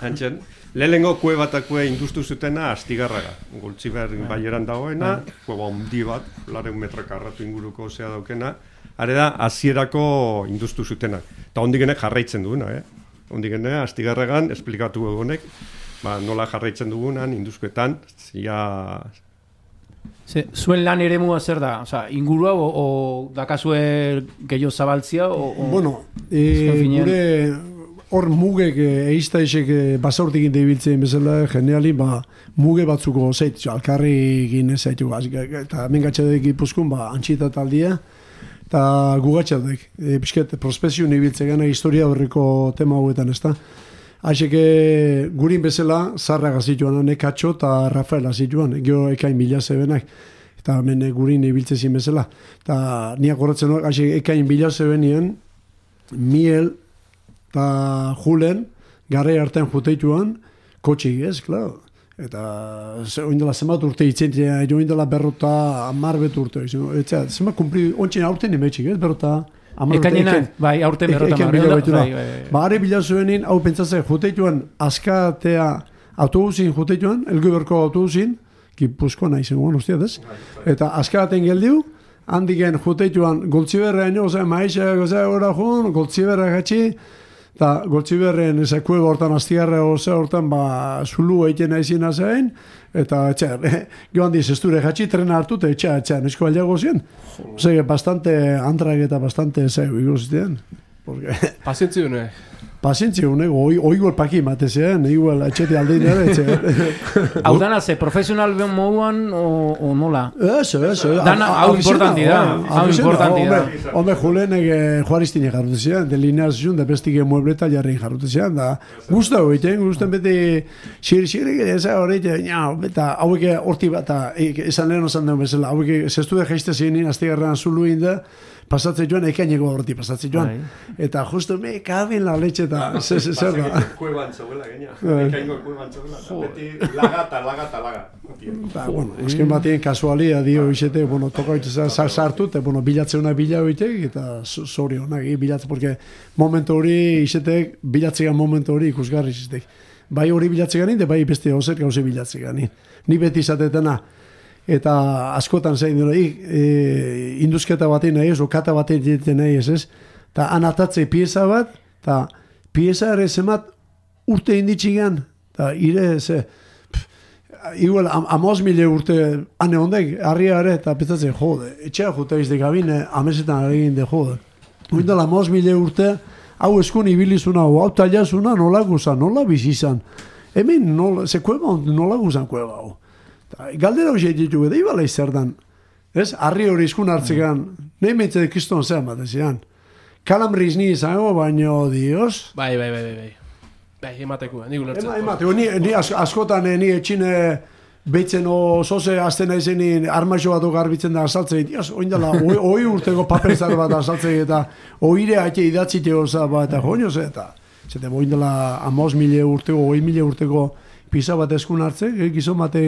hantzen. Lehenengo kue batakue industu zutena astigarraga. Goltziber baieran dagoena, kueba ondi bat, laren metra karratu inguruko zea daukena. Are da, hasierako industu zutena. Eta ondigenek jarraitzen duena, eh? Ondigene, astigarragan, esplikatu egonek, ba, nola jarraitzen dugunan, induzkoetan, zia... Ze, zuen lan eremua zer da? Osa, ingurua o, o dakazue gehiago zabaltzia o, o... bueno, e, gure hor mugek e, eizta esek e, basaurtik ibiltzen bezala, geniali, ba, muge batzuko zeit, jo, alkarri egin ez zaitu, az- eta hemen gatxadek gipuzkun, ba, antxita taldia, eta gugatxadek, e, pixket, prospekzioen ibiltzen gana historia horreko tema hauetan, ezta? Aixeke gurin bezala, zarra gazituan, nekatxo eta Rafael azituan, gero ekain mila zebenak, eta hemen eh, gurin ibiltzen bezala. Eta niak horretzen hor, aixek ekain mila zebenien, miel eta julen, garrai artean juteituan, kotxik ez, klaro. Eta ze, oindela zenbat urte itzentia, oindela berrota amar bet urte. Eta zenbat kumpli, ontsen aurten emetxik ez, berrota amar. Ekainena, eken- bai, aurten berrota eken marra. bila. Bai, bai, bai. Ba, are bila zuenin, hau pentsatzen, juteituan, askatea, autobusin juteituan, elguberko autobusin, gipuzko nahi zen guen, ustiat ez? Eta askaten geldiu, handiken juteituan, goltziberra eno, ose, maixa, ose, ora jun, goltziberra gatxi, eta goltziberren eze kueba hortan astigarra, ose, hortan, ba, zulu egiten nahi zina zein, eta, etxer, joan diz, ez dure gatxi trena hartu, eta etxea, etxea, nesko aldeago zien. Ose, bastante antrak eta bastante, zeu, ikusten. Porque... Pazientzi dune. Pazientzia unek, oi, oigol paki matezean, igual atxete aldein ere, etxe. Hau dana, ze profesional ben moduan o, o nola? Eso, eso. Dana, hau importanti da, hau importanti da. Hombre, Julenek eh, Juaristine jarrute zian, delineazioan, da bestik muebleta jarri jarrute zian, da guzta egiten, guztan beti xir, xir, eza horreite, ja, eta hauek horti bat, eh, esan lehen osan den bezala, hauek zestu de jaiste zinin, aztigarran zulu inda, pasatzen joan, ekaineko horti pasatzen joan. Eta justo me kaben la leche eta zer zer- zer da. Kueban zegoela, gaina. Bai. Ekaingo kueban zegoela. eta Beti lagata, lagata, laga. Ba, bueno, azken batean kasualia dio izete, bueno, toka hoite sartu, eta, bueno, bilatze una bila hoitek, eta zori honak, eh, bilatze, porque momentu hori izetek, bilatzegan momentu hori ikusgarri izetek. Bai hori bilatze ganin, de bai beste ozer gauze bilatze ganin. Ni beti izatetena, eta askotan zein dira, e, induzketa batean nahi ez, okata batean egiten nahi ez, ez, eta anatatze pieza bat, eta pieza ere zemat urte inditxigan, eta ire, ze, igual am, amos mile urte ane ondek, harria ere, eta petzatzen, jode, etxea jute izde gabine, amesetan egin de jode. Oindala amos mile urte, hau eskun ibilizuna, hau talazuna nola guzan, nola bizizan. Hemen nola, ze kueba nola guzan kueba hau. Galdera hoxe ditu, edo ibala izerdan. Ez, harri hori izkun hartzegan, nahi mentzede kriston zer matezian. Kalamriz ni izango, baino, dios, Bai, bai, bai, bai, bai. Bai, emateko, ni ulertzen. Ema, emate, ni, ni as, askotan eh, ni etxine beitzen o zoze azten naizenin armaixo bat garbitzen da azaltzei, dios, oin dela, oi, urteko paperzar bat azaltzei eta oire ate idatzite oza bat, eta joño ze, eta zete, oin dela amos mile urteko, oi mile urteko pisa bat eskun hartze, eh, gizon bate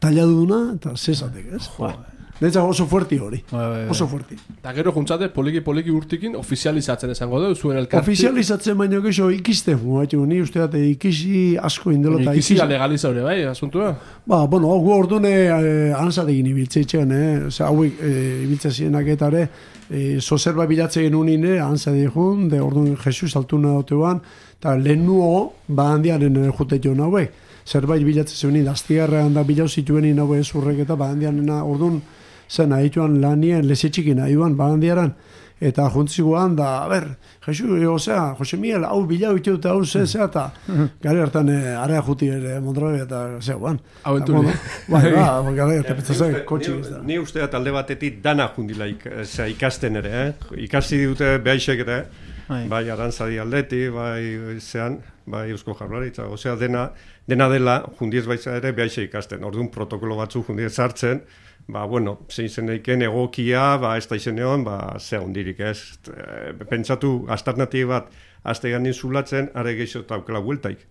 talladuna, eta zezatek, ez? Netza oso fuerti hori, Bai, bai, bai. oso fuerti. Eta gero juntzate poliki poliki urtikin ofizializatzen esango dugu zuen elkarti. Ofizializatzen baino gexo ikiste, muatu, ni uste dut ikisi asko indelo, eta Ikizia legaliza hori, bai, asuntua. Ba, bueno, gu ordune eh, anzatekin ibiltzeitzen, eh? Osa, hauek eh, ibiltze zienak eta ere, eh, zo zerba bilatze genuen ine, antzade jun, de ordun Jesus altuna dautean, eta lehen nuo, ba handiaren eh, jute joan hauek. Zerbait bilatze zuen, daztigarrean da bilau zituen inau ez urrek eta ba handianena, ordun zen ahituan lanien lezetxikin ahiuan ba handiaran, eta jontziguan da, a ber, jesu, e, osea, Jose Miguel, hau bilau itu eta hau ze, ze, eta gari hartan e, area juti ere Mondrabe eta ze, guan. Abenturi. Bai, ba, gari hartan Ni pentsatzen, kotxi ni- ez da. Ni uste talde batetik dana jundila ik, zera, ikasten ere, eh? Ikasi dute behaixek ere, Bai. bai arantzadi aldeti, bai zean, bai eusko jarlaritza, osea dena, dena dela jundiez baitza ere behaixek ikasten. Orduan protokolo batzu jundiez sartzen, ba, bueno, zein zen eiken egokia, ba, ez da izenean, ba, ze ondirik ez. E, pentsatu, alternatiba bat, azte ganin zulatzen, are gehiago eta aukela bueltaik.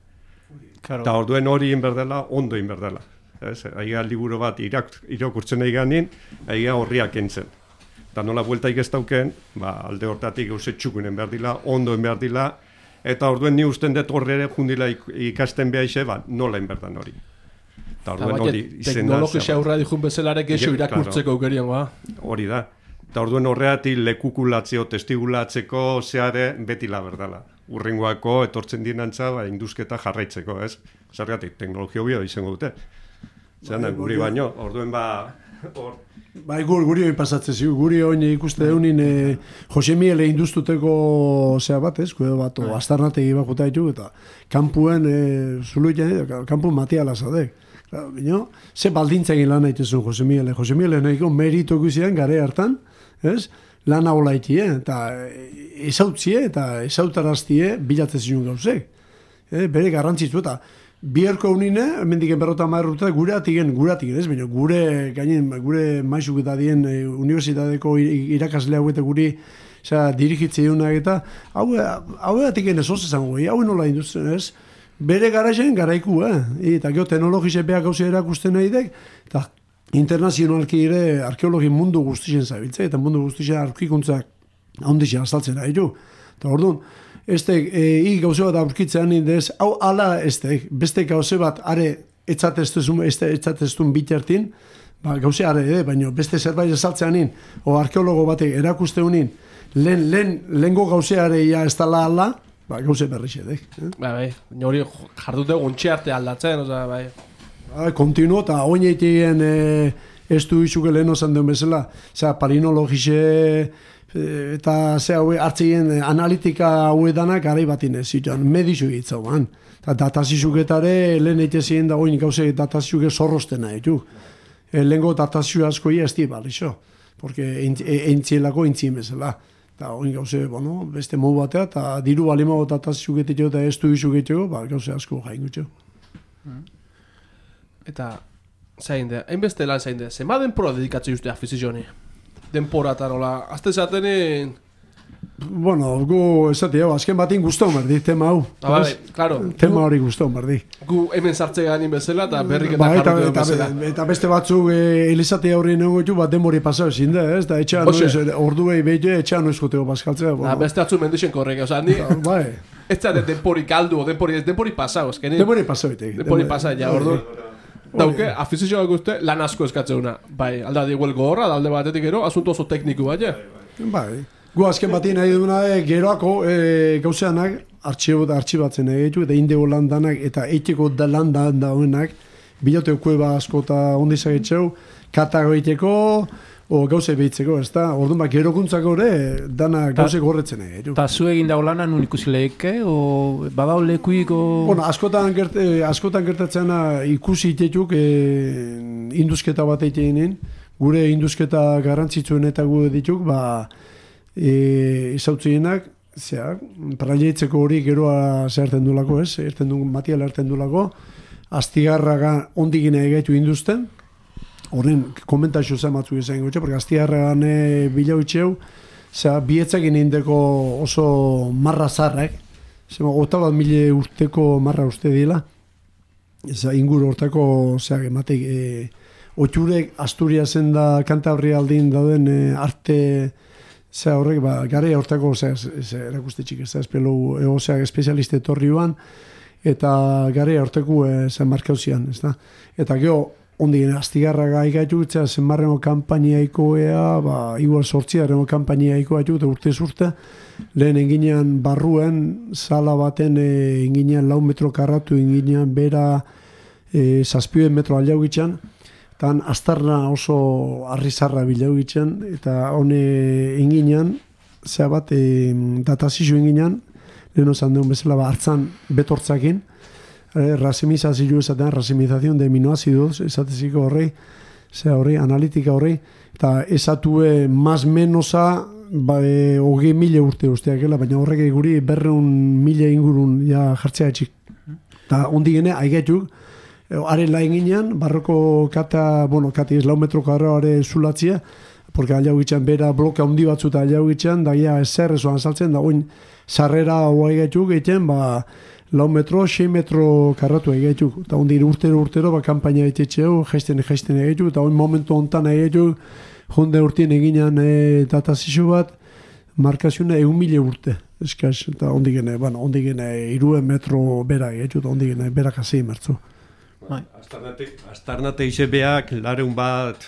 Claro. Eta orduen hori inberdela, ondo inberdela. Ez, aia liburu bat irak, irakurtzen nahi ganin, aia horriak entzen. Eta nola bueltaik ez dauken, ba, alde hortatik gauze txukunen behar dila, ondo behar dila, eta orduen ni usten dut horre ere jundila ik- ikasten behar ba, nola inberdan hori. Eta orduen hori izena, teknologisia zera, aurra dihun bezalare gexo Ge- irakurtzeko aukerian, ba. hori da. Eta orduen horreati lekukulatzeo, testigulatzeko zeare beti laberdala. Urrengoako etortzen dinantza, ba, induzketa jarraitzeko, ez? Zergatik, teknologia hobio izango dute. Zeran, Bai, guri- baino, orduen ba, hor, Bai, gur, guri hori pasatzen zigu, guri hori ikuste deunin e, Jose Miguel induztuteko zea bat, ez, kuedo bat, o astarnategi bat jota ditu, eta kanpuen, e, zulu iten, kanpuen materiala zadek. Claro, bino, ze baldintza egin lan egiten Jose Miguel. Jose Miguel nahiko merito guzian gare hartan, ez, lan hau laitie, eta ezautzie, eta ezautaraztie bilatzen zion gauzek. E, bere garrantzitzu eta biherko unine, hemendik berrota mar urte, gure atigen, gure atigen, ez, baina gure, gainen, gure maizuk eta dien e, unibertsitateko i- irakasle hau eta guri, osea, dirigitze duenak eta, hau, hau atigen ez oso zango, hau nola induzten, ez, bere garaien garaiku, eh? Eta gero teknologize beha gauze erakusten nahi dek, eta internazionalki ere arkeologi mundu guztien zabiltze, eta mundu guztien arkikuntzak handixen azaltzen nahi du. Eta orduan, ez tek, e, i gauze bat aurkitzean indez, hau ala ez tek, beste gauze bat are etzateztun, etzateztun bitertin, ba, gauze are, eh, baina beste zerbait ezaltzean in, o arkeologo batek erakuste unin, lehen, lehen, lehengo gauzeare ja ez dala ala, ba, gauze berrixe dek. Eh? Bai, bai, hori jardute gontxe arte aldatzen, oza, bai. Ba, kontinuo eta oin eitien e, ez du izuke lehen osan duen bezala. Osea, parinologixe e, eta ze haue hartzeien e, analitika haue danak garai batin ez zituan, medizu gitzauan. Eta datazizuketare lehen eitezien da oin gauze datazizuke zorrostena ditu. E, lehenko datazio asko ia ez di balixo. Porque entzielako entzien bezala. Eta oin gauze, bueno, beste modu batea, eta diru balima datazizuketeko eta ez du izuketeko, ba, gauze asko jain gutxo. Eta, zain de, hainbeste lan zain de, zema denpora dedikatzen uste afizizioni? Denpora eta nola, azte zatenin... Bueno, gu esate hau, azken batin guztau mardi, tema hau. Ah, bai, claro. Tema hori guztau mardi. Gu hemen sartze ganin bezala eta berrik eta Ba, eta, bezala. eta beste batzuk e, elizate horri nengo ditu, bat demori pasau ezin da, ez? Da, etxean noiz, orduei behitu, etxean noiz joteo paskaltzea. Da, Bueno, beste atzu mendixen korrek, oza, ni... bai, Ez da de denpori galdu, o denpori denpori pasau, ez ni... demori pasau itek. Denpori pasa, ja, ordu... Dauke, afizizioak uste, lan asko eskatzeuna. Bai, alda diguel gogorra, da alde batetik gero, asunto oso tekniku bai, ja. Bai. Gu azken batin nahi duna e, geroako e, gauzeanak artxibo da artxibatzen egitu eta indego landanak eta eiteko da landan dauenak biloteo kueba asko eta ondi zagetxeu katago egiteko o gauze behitzeko, ez da? Orduan ba, gerokuntzako ere dana gauze gorretzen egitu. Ta zu egin daulana nun ikusi lehike, o badau lekuik. Bueno, askotan, gert, eh, askotan gertatzena ikusi itetuk eh, induzketa bat egiten gure induzketa garrantzitsuen eta gu dituk, ba, e, izautzienak, zea, paraliaitzeko hori geroa zeharten dulako, ez? Erten du, material erten dulako, astigarraga ondigine egaitu induzten, horren komentazio zen batzu izan gotxe, porque astigarragan e, bilau itxeu, zera, bietzakin indeko oso marra zarrak, zema, gota bat mile urteko marra uste dila, Eza, inguru hortako, zeak, ematek, e, otxurek Asturiasen da Kantabria aldin dauden e, arte, zea horrek, ba, gare hortako, zea, zea, erakuste txik, zea, espelo, ego, zea, espezialiste etorri joan, eta gare horteko e, zen markauzian, ez da? Eta geho, ondien, astigarra gai gaitu, zea, zenbarreno kampainiaiko ea, ba, igual sortziarreno kampainiaiko gaitu, eta urte urte, lehen enginean barruen, sala baten e, enginean lau metro karratu, enginean bera e, zazpioen metro aliau gitxan, tan astarna oso arrizarra bilau eta hone enginean, zea bat, e, datazizioen ginen, leheno zan deun bezala, ba, hartzan betortzakin, e, rasimizazio esaten, rasimizazion de aminoazidoz, esateziko horrei, zea horrei, analitika horrei, eta esatue mas menosa, ba, e, hogei mila urte usteakela, baina horrek guri berreun mila ingurun ja jartzea etxik. Eta ondi gene, aigetuk, e, haren lain ginean, barroko kata, bueno, kati ez lau metro karro are zulatzia, porque alia gitxan bera bloke handi batzu eta alia gitxan, da ia ezer ezoan saltzen, da oin sarrera hoa egiten, ba, lau metro, 6 metro karratu egeituk. Eta ondi urtero urtero, ba, kampaina egitetxeu, geisten geisten egeituk, eta oin momentu ontan egeituk, jonde urtien eginan e, datazio bat, markaziuna egun mila urte. Eskaz, eta ondi gene, bueno, ondi gene, irue metro bera egeituk, eta ondi gene, bera kasi mertzu. Bai. Astarnate, astarnate izebeak lareun bat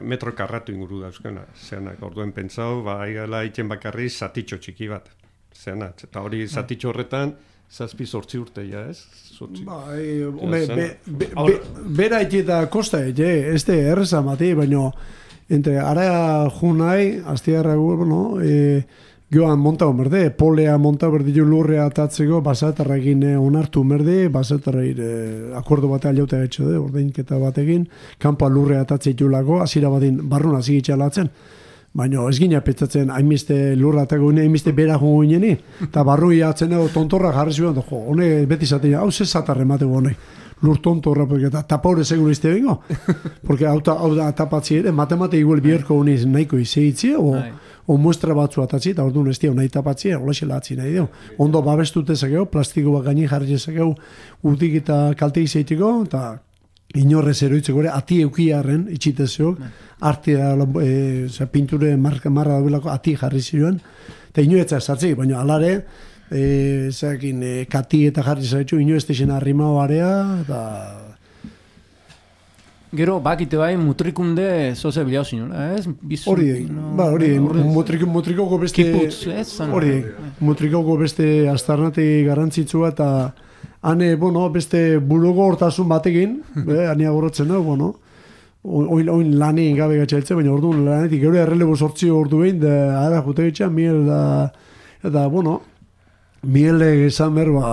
metro karratu inguru dauzkena. Zeanak, orduen pentsau, ba, aigala itxen bakarri zatitxo txiki bat. Zeanak, eta hori zatitxo horretan, zazpi sortzi urte, ja, ez? Zortzi. Ba, e, zen. be, be, be, bera eta kosta iti, ez de erreza mati, baina entre ara junai, astiarra gu, bueno, e, joan montau merde, polea montau berdi jo lurrea atatzeko, basatarra egin eh, onartu merde, basatarra ir, eh, akordo batea jauta etxo de, ordeinketa batekin, kanpoa lurrea atatze julako, hasiera batin barruna zigitxalatzen, Baina ez gina petzatzen hainbeste lurra eta gune, hainbeste bera jongo gineni, eta barru iatzen edo tontorra jarri zuen, jo, hone beti zaten, hau ze zatarre mateu hone, lur tontorra, porque eta tapaure seguro izte bengo, porque hau, ta- hau da tapatzi ere, matemate igual bierko honi nahiko izeitzi, o, Bai. o muestra batzu atatzi, eta orduan ez dio nahi tapatzi, hola latzi nahi dio. Ondo babestute zakeu, plastiko bat gaini jarri zakeu, utik eta kalte izeitiko, eta inorrez eroitzeko ere, ati eukiarren, itxitezeok, arte e, oza, pinture marka marra dagoelako ati jarri ziren, eta inoetza sartzik, baina alare, e, zakin, e, kati eta jarri zaitxu, inoestexen arrimao area, eta Gero, bakite bai, mutrikunde zoze bilau zinula, ez? Bizu, hori, no, ba, hori, horrez. mutriko, mutrikoko beste... Kiputz, ez? Hori, mutrikoko beste astarnati garrantzitsua eta hane, bueno, beste bulogo hortasun batekin, be, ania gorotzen da, bueno, oin, oin lanein gabe gatxailtze, baina orduan lanetik gero errelebo sortzi ordu behin, da ara jute gitxan, miel da, eta, bueno, miel esan ber, ba,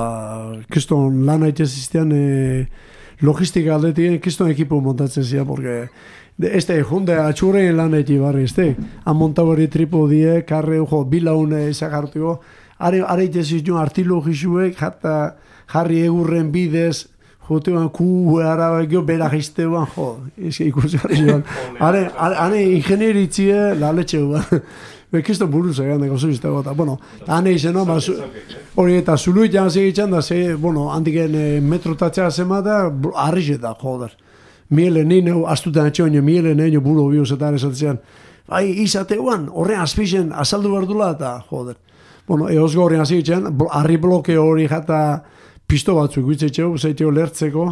kriston lan haitez iztean, e, logistika aldetik, kriston ekipo montatzen zia, porque de, este, jonde, atxurren lan haiti barri, este, han montau hori tripodie, karre, jo, bilaune izakartuko, are, are itez izun artilo jisuek, jata, jarri egurren bidez, jotean ku ara gio bera jaistean jo ikusi ari joan. Are are are ingenieritzie Bekisto buruz egan dago zuizte gota. Bueno, ane izeno, ba, zu- hori eta zulu jan segitzen da, ze, bueno, handiken e, metro tatxea zema da, br- arrixe da, joder. Miele nino, astutan etxe oino, miele nino buru bioz eta esatzen. Bai, izateuan, horrean azpixen azaldu behar dula eta, joder. Bueno, eozgo horrean segitzen, bl- harri bloke hori jata pisto batzuk guitzetxeo, zaiteo lertzeko,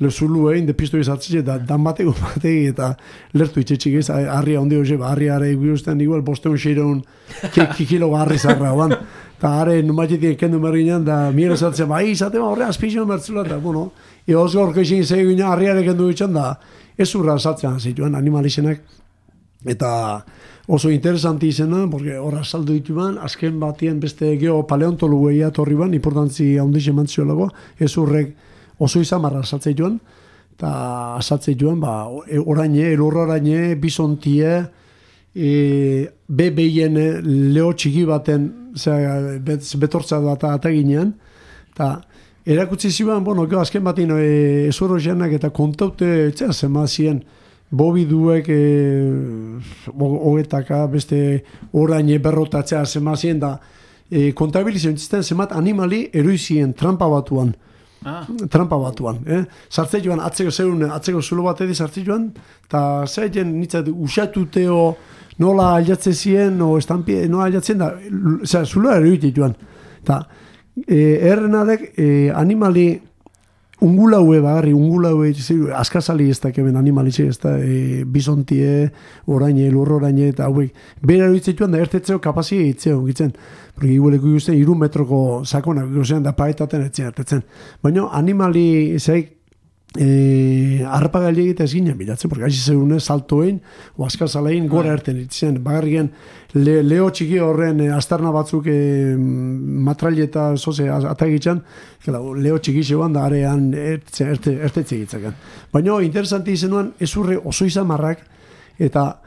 le zulu egin, de pisto izatzen, eta dan bateko bategi, eta lertu itxetxik ez, harri handi hoxe, harri are guztien igual, bosteun xeireun kikilo harri zarra, ban. Eta are, numatxetien kendu merginan, da miera zatzen, bai, izate, ba, horre, azpixen bertzula, eta, bueno, eoz gorko izin zegin, harriare kendu ditzen, da, ez urra zatzen zituen animalizenak, eta oso interesanti izena, porque horra saldu dituan, azken batien beste geo paleontologu egia torri ban, importantzi handixe mantziolago, ez urrek oso izan marra saltzei joan, eta asaltzei joan, ba, e- oraine, elurra oraine, bisontie, e, be behien leo txiki baten, zera, bet, betortza da eta ataginean, eta erakutsi ziban, bueno, gero azken batin e, ezoro jenak eta kontaute, txea, zema zien, bobi duek e, hogetaka beste oraine berrotatzea zema zien da e, kontabilizio entzisten zemat animali eroizien trampa batuan Ah, trampa batuan, eh? Sartze joan atzeko zeun, atzeko zulo bat edi sartze joan, eta zeiten nitzat usatuteo nola aldatze zien, o estampie, nola aldatzen da, zera, zulo eroitit joan. Eta, e, errenadek, e, animali ungulaue bagarri, ungulaue, askazali ez da kemen animalitxe, ez da, e, bisontie, oraine, lur oraine, eta hauek, bera eroitzituan da ertetzeo kapazia itzeo, gitzen. Porque igualeko ikusten, iru metroko sakonak ikusten da paetaten etzen ertetzen. Baina animali, zeik, e, harrapagaile egite ez ginen bilatzen, porque hasi zeune saltoein, o askazalein gora erten itzen, bagarrien le, leo txiki horren e, astarna batzuk e, matraileta zoze atagitzen, leo txiki zeuan da arean erte, erte, erte. Baina interesanti izenuan, ezurre oso izan eta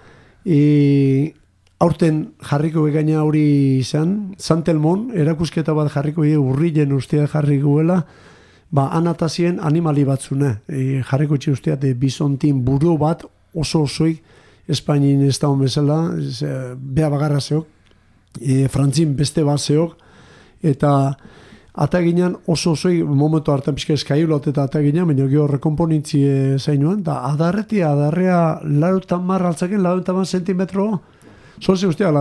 e, aurten jarriko begaina hori izan, Santelmon, erakusketa bat jarriko e, urrilen ustea jarrikoela, ba, anatazien animali batzune. E, jarriko txi usteat, e, bizontin buru bat oso osoik Espainin ez da bezala, e, beha bagarra zeok, e, frantzin beste bat zeok, eta ataginan oso osoik momentu hartan pixka eskaiulot eta ataginan, baina geho rekomponitzi e, zainuan, da adarreti, adarrea lautan marra altzaken, lautan marra zentimetro, zoze ustea,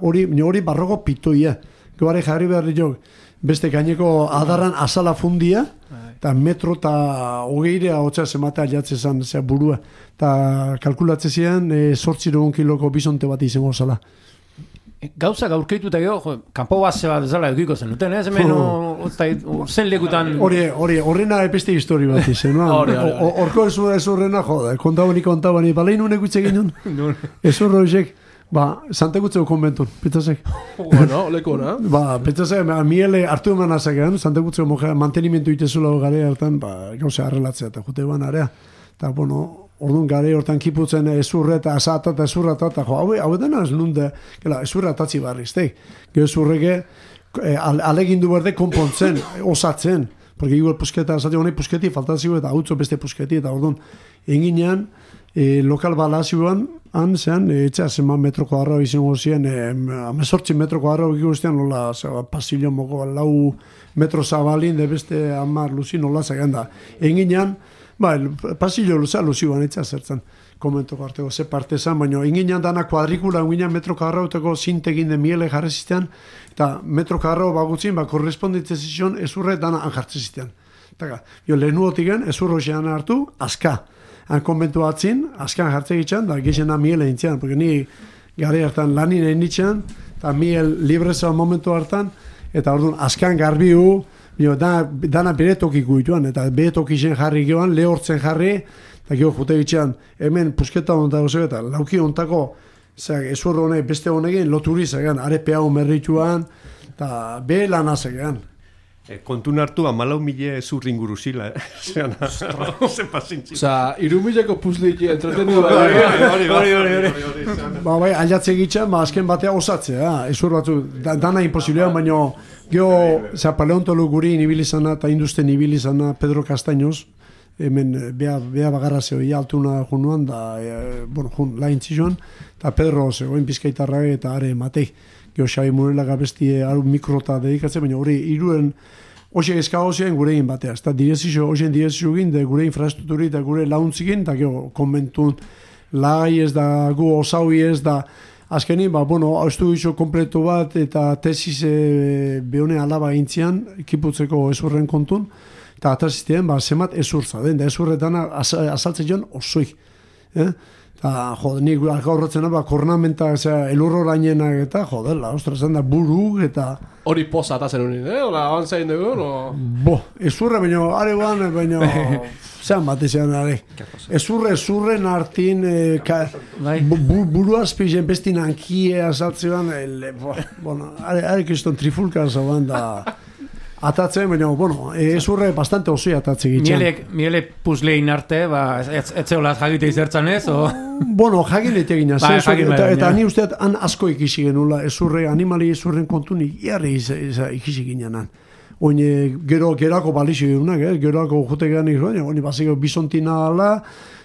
hori, hori barrogo pitoia, gobare jarri behar jok, beste gaineko adarran azala fundia, eta metro eta hogeirea hotza zemata aliatze zen zea burua. Eta kalkulatze zian, e, sortzireun kiloko bizonte bat izango zala. Gauza gaurkeitu eta gero, kanpo bat zeba dezala edukiko zen duten, ez? Hemen, zen lekutan... Hori, hori, horrena epeste histori bat izen, no? Horko ez horrena, jode, kontabani, kontabani, balein unek utxe ginen? Ez horrek, Ba, Santekutzeko konbentun, pitzasek. Bueno, leko, na? Ba, pitzasek, ba, miele hartu eman azakean, Santekutzeko moja, mantenimentu itezula gare hartan, ba, gauze arrelatzea, eta jute ban area. Eta, bueno, orduan gare hortan kiputzen ezurre eta asata eta ezurra eta, jo, hau, hau dena ez nunde, gela, ezurra atatzi barri, izteik. Gero ezurreke, e, alegin du berde konpontzen, osatzen, porque igual pusketa, zati honek pusketi, faltazio eta hau beste pusketi, eta orduan, enginean, e, lokal balazioan, han zean, e, etxea zeman metro kuadro izango ziren, e, amesortzi metro kuadro ikustean, nola, zeba, pasillo moko, lau metro zabalin, de beste amar luzi, nola zegan da. Enginean, ba, pasillo luzea luzioan etxea zertzen, komentoko arteko, ze parte zan, baina enginean dana kuadrikula, enginean metro kuadro uteko zintegin de miele jarre ziztean, eta metro kuadro bagutzin, ba, korresponditzen zizion, ezurre dana anjartze ziztean. Taka, jo, lehenu otigen, ezurro hartu, aska han konbentu atzin, askan jartze egitxan, da gizien da miele intzian, porque ni gari hartan lanin egin ditxan, eta miel libreza momentu hartan, eta orduan askan garbiu, bio, da, dana bere toki guituan, eta bere toki zen jarri geoan, lehortzen jarri, eta gero jute egitxan, hemen pusketa honetan gozio, eta lauki honetako, ezur honek beste honekin, loturi zegan, arepea merrituan, eta be lan azegan. E, kontun hartu amalau mile zurri inguru zila, eh? Zeran, ze pasintzi. Osa, irumileko puzlik entretenu da. Hori, hori, hori, Ba, bai, aliatze egitxan, ba, azken batea osatzea, ezur batzu, da, dana imposiblea, baina geho, zera, paleontolo guri inibilizana eta industen inibilizana Pedro Castaños, hemen, bea, bea bagarra zeo, altuna junuan, da, e, bueno, jun, lain txizuan, eta Pedro zegoen pizkaitarra eta are matei geho xai murela gabesti aru mikrota dedikatzen, baina hori iruen hoxe ezka hoxean gure egin batea. Eta direzio, hoxen direzio egin, de gure infrastrukturi eta gure launtzikin, eta geho konmentun lai ez da, gu osaui ez da, azkenin, ba, bueno, haustu iso kompletu bat, eta tesis e, behone alaba intzian, ekiputzeko ezurren kontun, eta atraziztien, ba, zemat ezurza, den, da ezurretan azaltzen joan osoik. Eh? Ta, jode, nik gaurratzen ba, kornamenta, zera, elurro rainenak eta, jode, la, ostra, da, buru, eta... Hori poza eta zen unin, eh? Ola, aban zain dugu, no? Bo, ezurre, baina, are guan, baina... Zeran bat izan, are. Ezurre, ezurren hartin, eh, ka, bai. bu, buru azpizen bestin ankie azaltzean, bueno, are, are kiston trifulka zaban da... Atatzen, baina, bueno, ez urre bastante osi atatze gitzen. Miele, miele puzlein arte, ba, ez, zeola jagite izertzan ez, o? Bueno, jagin lehte gina, ba, eta, eta ni usteat han asko ikisi genula, ez urre, animali ez urren kontu ni jarri ikisi ginen. Oine, gero, gerako balixi dunak, eh? gerako jute gehan izan, oine, basiko bizontina ala,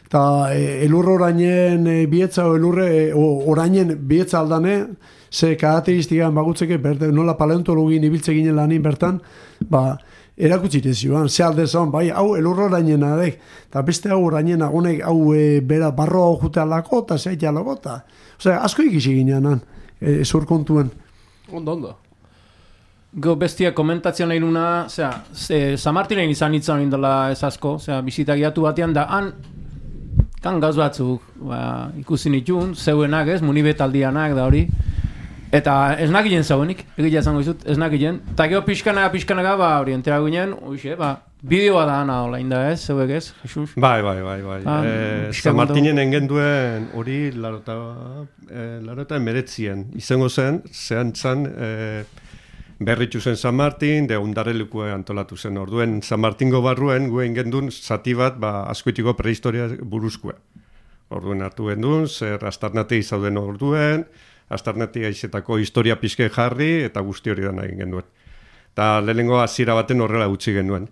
eta e, elurro orainen e, bietza, o elurre, e, orainen bietza aldane, ze karakteristikan bagutzeke, berde, nola paleontologin ibiltze ginen lanin bertan, ba, erakutsi zioan, ze alde zaun, bai, hau elurro orainena dek, eta beste hau orainena, honek hau e, bera barro hau jute alako, eta ze alako, eta, osea, asko ikisi ginean, e, zur kontuen. Ondo, ondo. Go bestia komentatzen nahi nuna, zera, Samartinen izan itzan indela ez asko, zera, bizita batean da, han, kan gaz batzuk, ba, ikusi nitun, zeuenak ez, munibetaldianak da hori, Eta ez nakilen zauenik, egitea zango izut, ez nakilen. Eta geho pixkanaga, pixkanaga, ba, orientera ginen, oixe, ba, Bideoa da ana olain da ez, zeuek ez, Jesus? Bai, bai, bai, bai. Ah, eh, San Martinen engen duen hori larota, eh, larota emeretzien. Izango zen, zehan zan, eh, berritu zen San Martin, de undarelukue antolatu zen. Orduen, San Martingo barruen, guen gendun, zati bat, ba, askoitiko prehistoria buruzkoa. Orduen hartu gendun, zer astarnatei zauden orduen, astarnatei aizetako historia pixke jarri, eta guzti hori da egin genduen. Eta lehenengo hasiera baten horrela utzi genuen.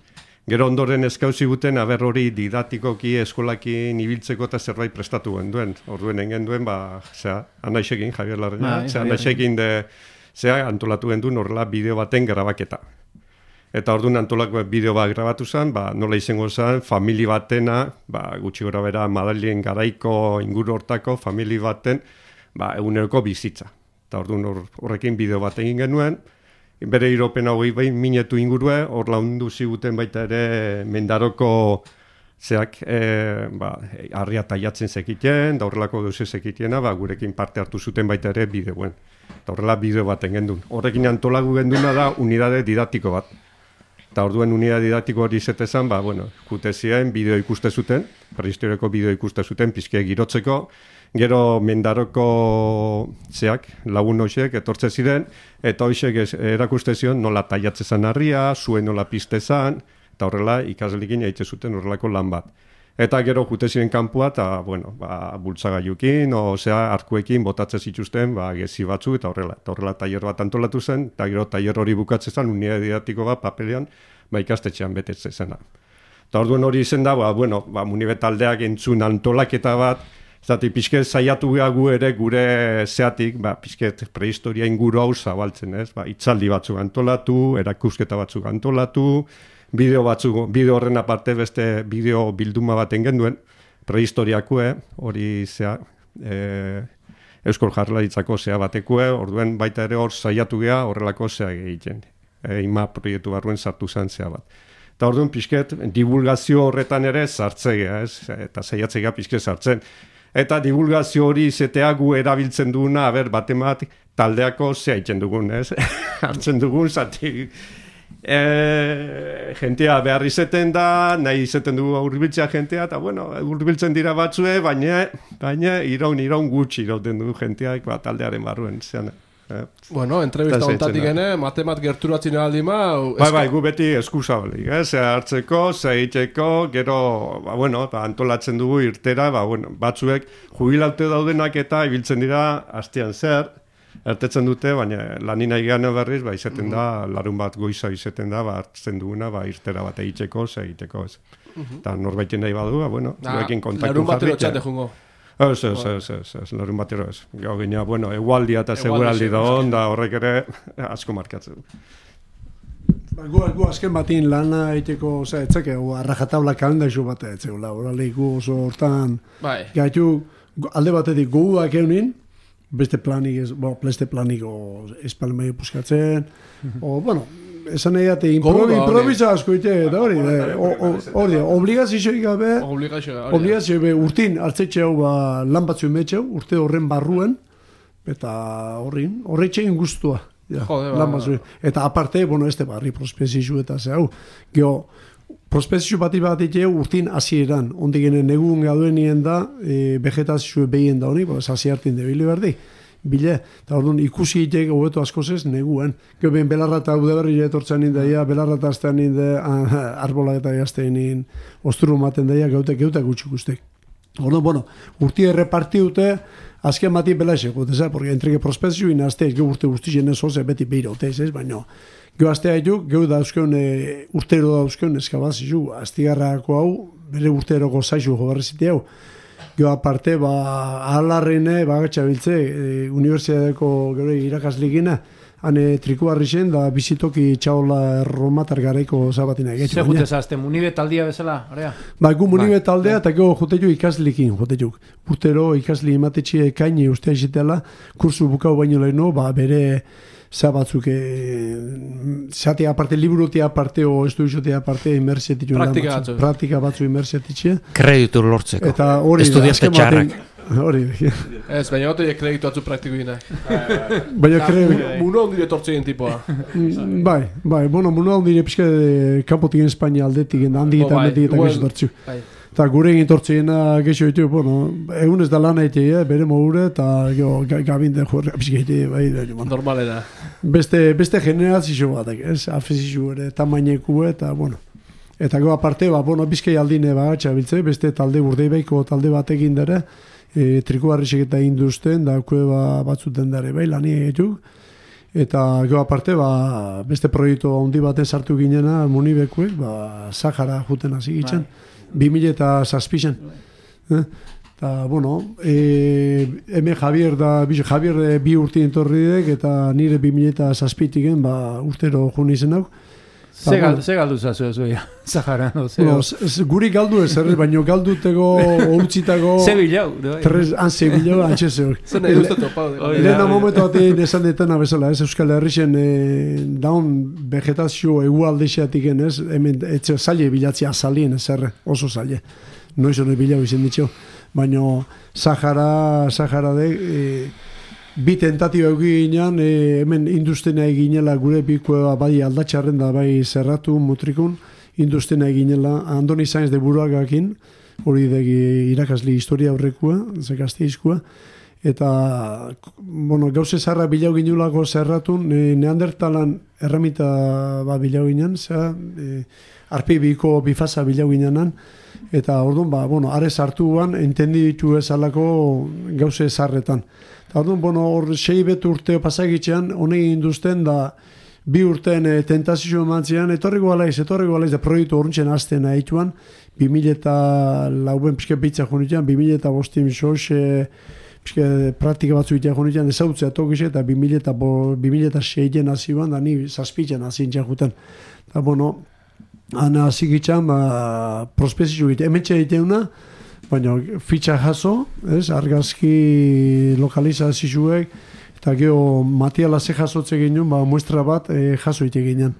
Gero ondoren eskauzi guten, aber hori didatikoki, eskolakin ibiltzeko eta zerbait prestatu genduen. Orduen engen duen, ba, zera, anaisekin, Javier Larreña, Bai, zera, anaisekin de, zera, antolatu genduen horrela bideo baten grabaketa. Eta orduan antolako bideo bat grabatu zen, ba, nola izango zen, famili batena, ba, gutxi gora bera, madalien garaiko inguru hortako, famili baten, ba, eguneroko bizitza. Eta orduan hor, horrekin bideo bat egin genuen, bere iropen hogei behin minetu ingurue, hor laundu ziguten baita ere mendaroko zeak, e, ba, harria taiatzen zekiten, da horrelako duze zekitiena, ba, gurekin parte hartu zuten baita ere bideoen. Eta horrela bideo bat gendun. Horrekin antolagu genduna da unidade didaktiko bat. Eta orduen unidade didaktiko hori zetezan, ba, bueno, jute ziren bideo ikuste zuten, prehistoriako bideo ikuste zuten, pizke girotzeko, gero mendaroko zeak, lagun hoxek, etortze ziren, eta hoxek erakuste zion nola taiatze zan harria, zuen nola pizte zan, eta horrela ikaslekin eitze zuten horrelako lan bat. Eta gero jute ziren kanpua, eta, bueno, ba, bultzagaiukin, osea, arkuekin botatze zituzten, ba, gezi batzu, eta horrela. Eta horrela tailer bat antolatu zen, eta gero tailer hori bukatze zen, unidade didaktiko bat papelean, ba, ikastetxean betetze zena. Eta orduan hori izen da, ba, bueno, ba, munibe taldeak entzun antolaketa bat, zati pixket saiatu geha gu ere gure zeatik, ba, pixket prehistoria inguru hau zabaltzen, ez? Ba, itzaldi batzuk antolatu, erakusketa batzuk antolatu, bideo batzuk, bideo horren aparte beste bideo bilduma baten genduen, prehistoriakue, hori zea, e, Euskal Jarlaritzako zea batekue, orduen baita ere hor saiatu gea horrelako zea egiten. E, ima proiektu barruen sartu zen zea bat. Eta orduan pixket, divulgazio horretan ere sartzea, ez? Eta saiatzea pixket sartzen. Eta divulgazio hori izetea gu erabiltzen duguna, aber, baten bat, taldeako zea egiten dugun, ez? Hartzen dugun, zati, e, jentea behar izeten da, nahi izeten dugu urbiltzea jentea, eta bueno, urbiltzen dira batzue, baina, baina iraun, iraun gutxi irauten dugu jenteak, ba, taldearen barruen, zean. Eh? Bueno, entrevista ontatik gene, matemat gerturatzen aldi ma... Bai, bai, gu beti eskuzabalik, eh? Ze hartzeko, ze gero, ba, bueno, ba, antolatzen dugu irtera, ba, bueno, batzuek jubilaute daudenak eta ibiltzen dira astean zer, ertetzen dute, baina lanina egean berriz, ba, izaten da, larun bat goiza izaten da, ba, hartzen duguna, ba, irtera bat egiteko, ze egiteko, ez. Eta norbaiten nahi badu, ba, bueno, gurekin kontaktu Larun batero jarri, txate jungo. Ez, ez, ez, ez, ez, larun batero ez. Gau gina, bueno, egualdia eta seguraldi da Egualdi, on, da horrek ere asko markatzen. Ba, gu, gu azken batin lana egiteko, oza, etzake, arrajatabla kalendaxu bat etzegula, orale gu oso hortan, Bai. gaitu, alde batetik goguak eunin, beste planik, ez, bo, beste planik, o, espalmai puskatzen, o, bueno, esan nahi date, Gogoa improvi, improvisa asko ite, eta hori, eh, hori, obligazioik gabe, da. obligazio be, urtin hartzetxe hau ba, lan batzu emetxe hau, urte horren barruen, eta horrin, horretxein guztua. Ja, Jode, ba. lan batzu. Eta aparte, bueno, este barri prospezizio eta ze hau, geho, prospezizio bati bat ite urtin hasieran, ondik genen negun gaduenien da, e, vegetazio behien da honi, ba, hasi hartin debile berdi. Bile, eta orduan ikusi itek hobeto askoz ez neguen. Gero ben belarra eta ude berri etortzen nindeia, belarra eta aztean ninde, arbola eta jaztean nin, osturu maten daia, geute, geute gutxi guztek. Orduan, bueno, urti erreparti dute, azken bati bela eseko, ez, porque entrege prospezio inazte, geu urte guztien ez oze, beti behira otez, ez, baina, geu aztea ditu, geu dauzkeun, e, urtero dauzkeun eskabazizu, aztigarrako hau, bere urteroko zaizu jogarrezite hau, Gero aparte, ba, ahalarrene, ba, biltze, e, unibertsitateko gero irakasligina, hane triku zen, da bizitoki txaola romatar garaiko zabatina Ze egitu. jute zazte, munibe taldia bezala, area? Ba, gu munibe Bai. taldea, eta gero jote jo ikaslikin, jote jo. Urtero ikasli imatetxe kaini ustea izitela, kursu bukau baino leheno, ba, bere za batzuk, e, aparte, liburutia aparte, o estudizotia aparte, imersietitxu. Praktika batzu. Praktika batzu imersietitxe. Kreditu lortzeko. Eta hori, Estudiante azken txarrak. baten, hori. Ez, baina gote kreditu atzu praktiko gina. Baina kre... Muno ondire tortzien tipoa. Mm, Bai, bai, bueno, muna ondire pixka de kanpotik en Espainia aldetik, handik Oh, eta bai, handik eta gexo tortzu. Bai. Eta gure egin tortziena gexo ditu, bueno, egun ez da lan egite, eh, bere mogure, eta jo, ga- gabin de jorra pixka egite, bai, bai, bueno. Normalena. beste, beste generazio batek, ez, afizizio ere, tamaineku eta, bueno, eta go aparte, ba, bueno, bizkai aldine ba, txabiltze, beste talde urdeibaiko talde batekin dara, e, triko harrisek eta induzten, da kueba batzuten dare, bai, lani egituk, eta go aparte, ba, beste proiektu handi baten sartu ginena, munibekuek, ba, Sahara juten hasi gitzen, 2000 eta zazpixen. Eh? Eta, bueno, e, hemen Javier da, Javier e, bi urti entorri dek, eta nire 2000 eta zazpitiken, ba, urtero jun izen hau. Ze, gal, bueno. ze galdu zazu ez ja. Zahara, no, ze, guri galdu ez, errez, baino galdutego, utzitako, ze bilau. no? tres, anze bilo, antxe zeok. Zen nahi duzte topau. Oi, Lehen da, momentu batean esan detena bezala, ez Euskal Herrixen e, daun vegetazio egualdexeatik ez, hemen etxe zaile bilatzea azalien ez erre, oso zaile. Noiz hori bilau izan ditxo. Baina Sahara, Sahara de, e, bi tentatiba euki ginean, e, hemen industena eginela gure bikoa bai aldatxarren da bai zerratu mutrikun, industena eginela Andoni Sainz de Buruagakin, hori degi irakasli historia aurrekua, zekazteizkoa, eta bueno, gauze zarra bilau ginulako zerratun, e, neandertalan erramita ba bilau ginen, zera, e, arpi biko bifasa bilau ginenan, eta orduan, ba, bueno, are sartuan, entendi ditu ezalako gauze zarretan. Orduan, bueno, hor sei bet urte pasagitzean, honei induzten da, bi urten e, tentazio emantzian, etorriko alaiz, etorriko alaiz, da proiektu horrentzen azten ahituan, 2000 eta lauen pixka bitza jonitean, 2000 eta bostin sos, e, pixka praktika batzu itea jonitean, ezautzea tokize, eta 2000 eta, bo, 2000 eta seien hasi ban, da ni zazpitzen hasi juten. Eta, bueno, ana hasi gitzan, ba, prospezio egite, hemen egiteuna, baina fitxa jaso, ez, argazki lokalizazioek, eta geho materiala ze jasotze ginen, ba, muestra bat e, jaso ite ginen.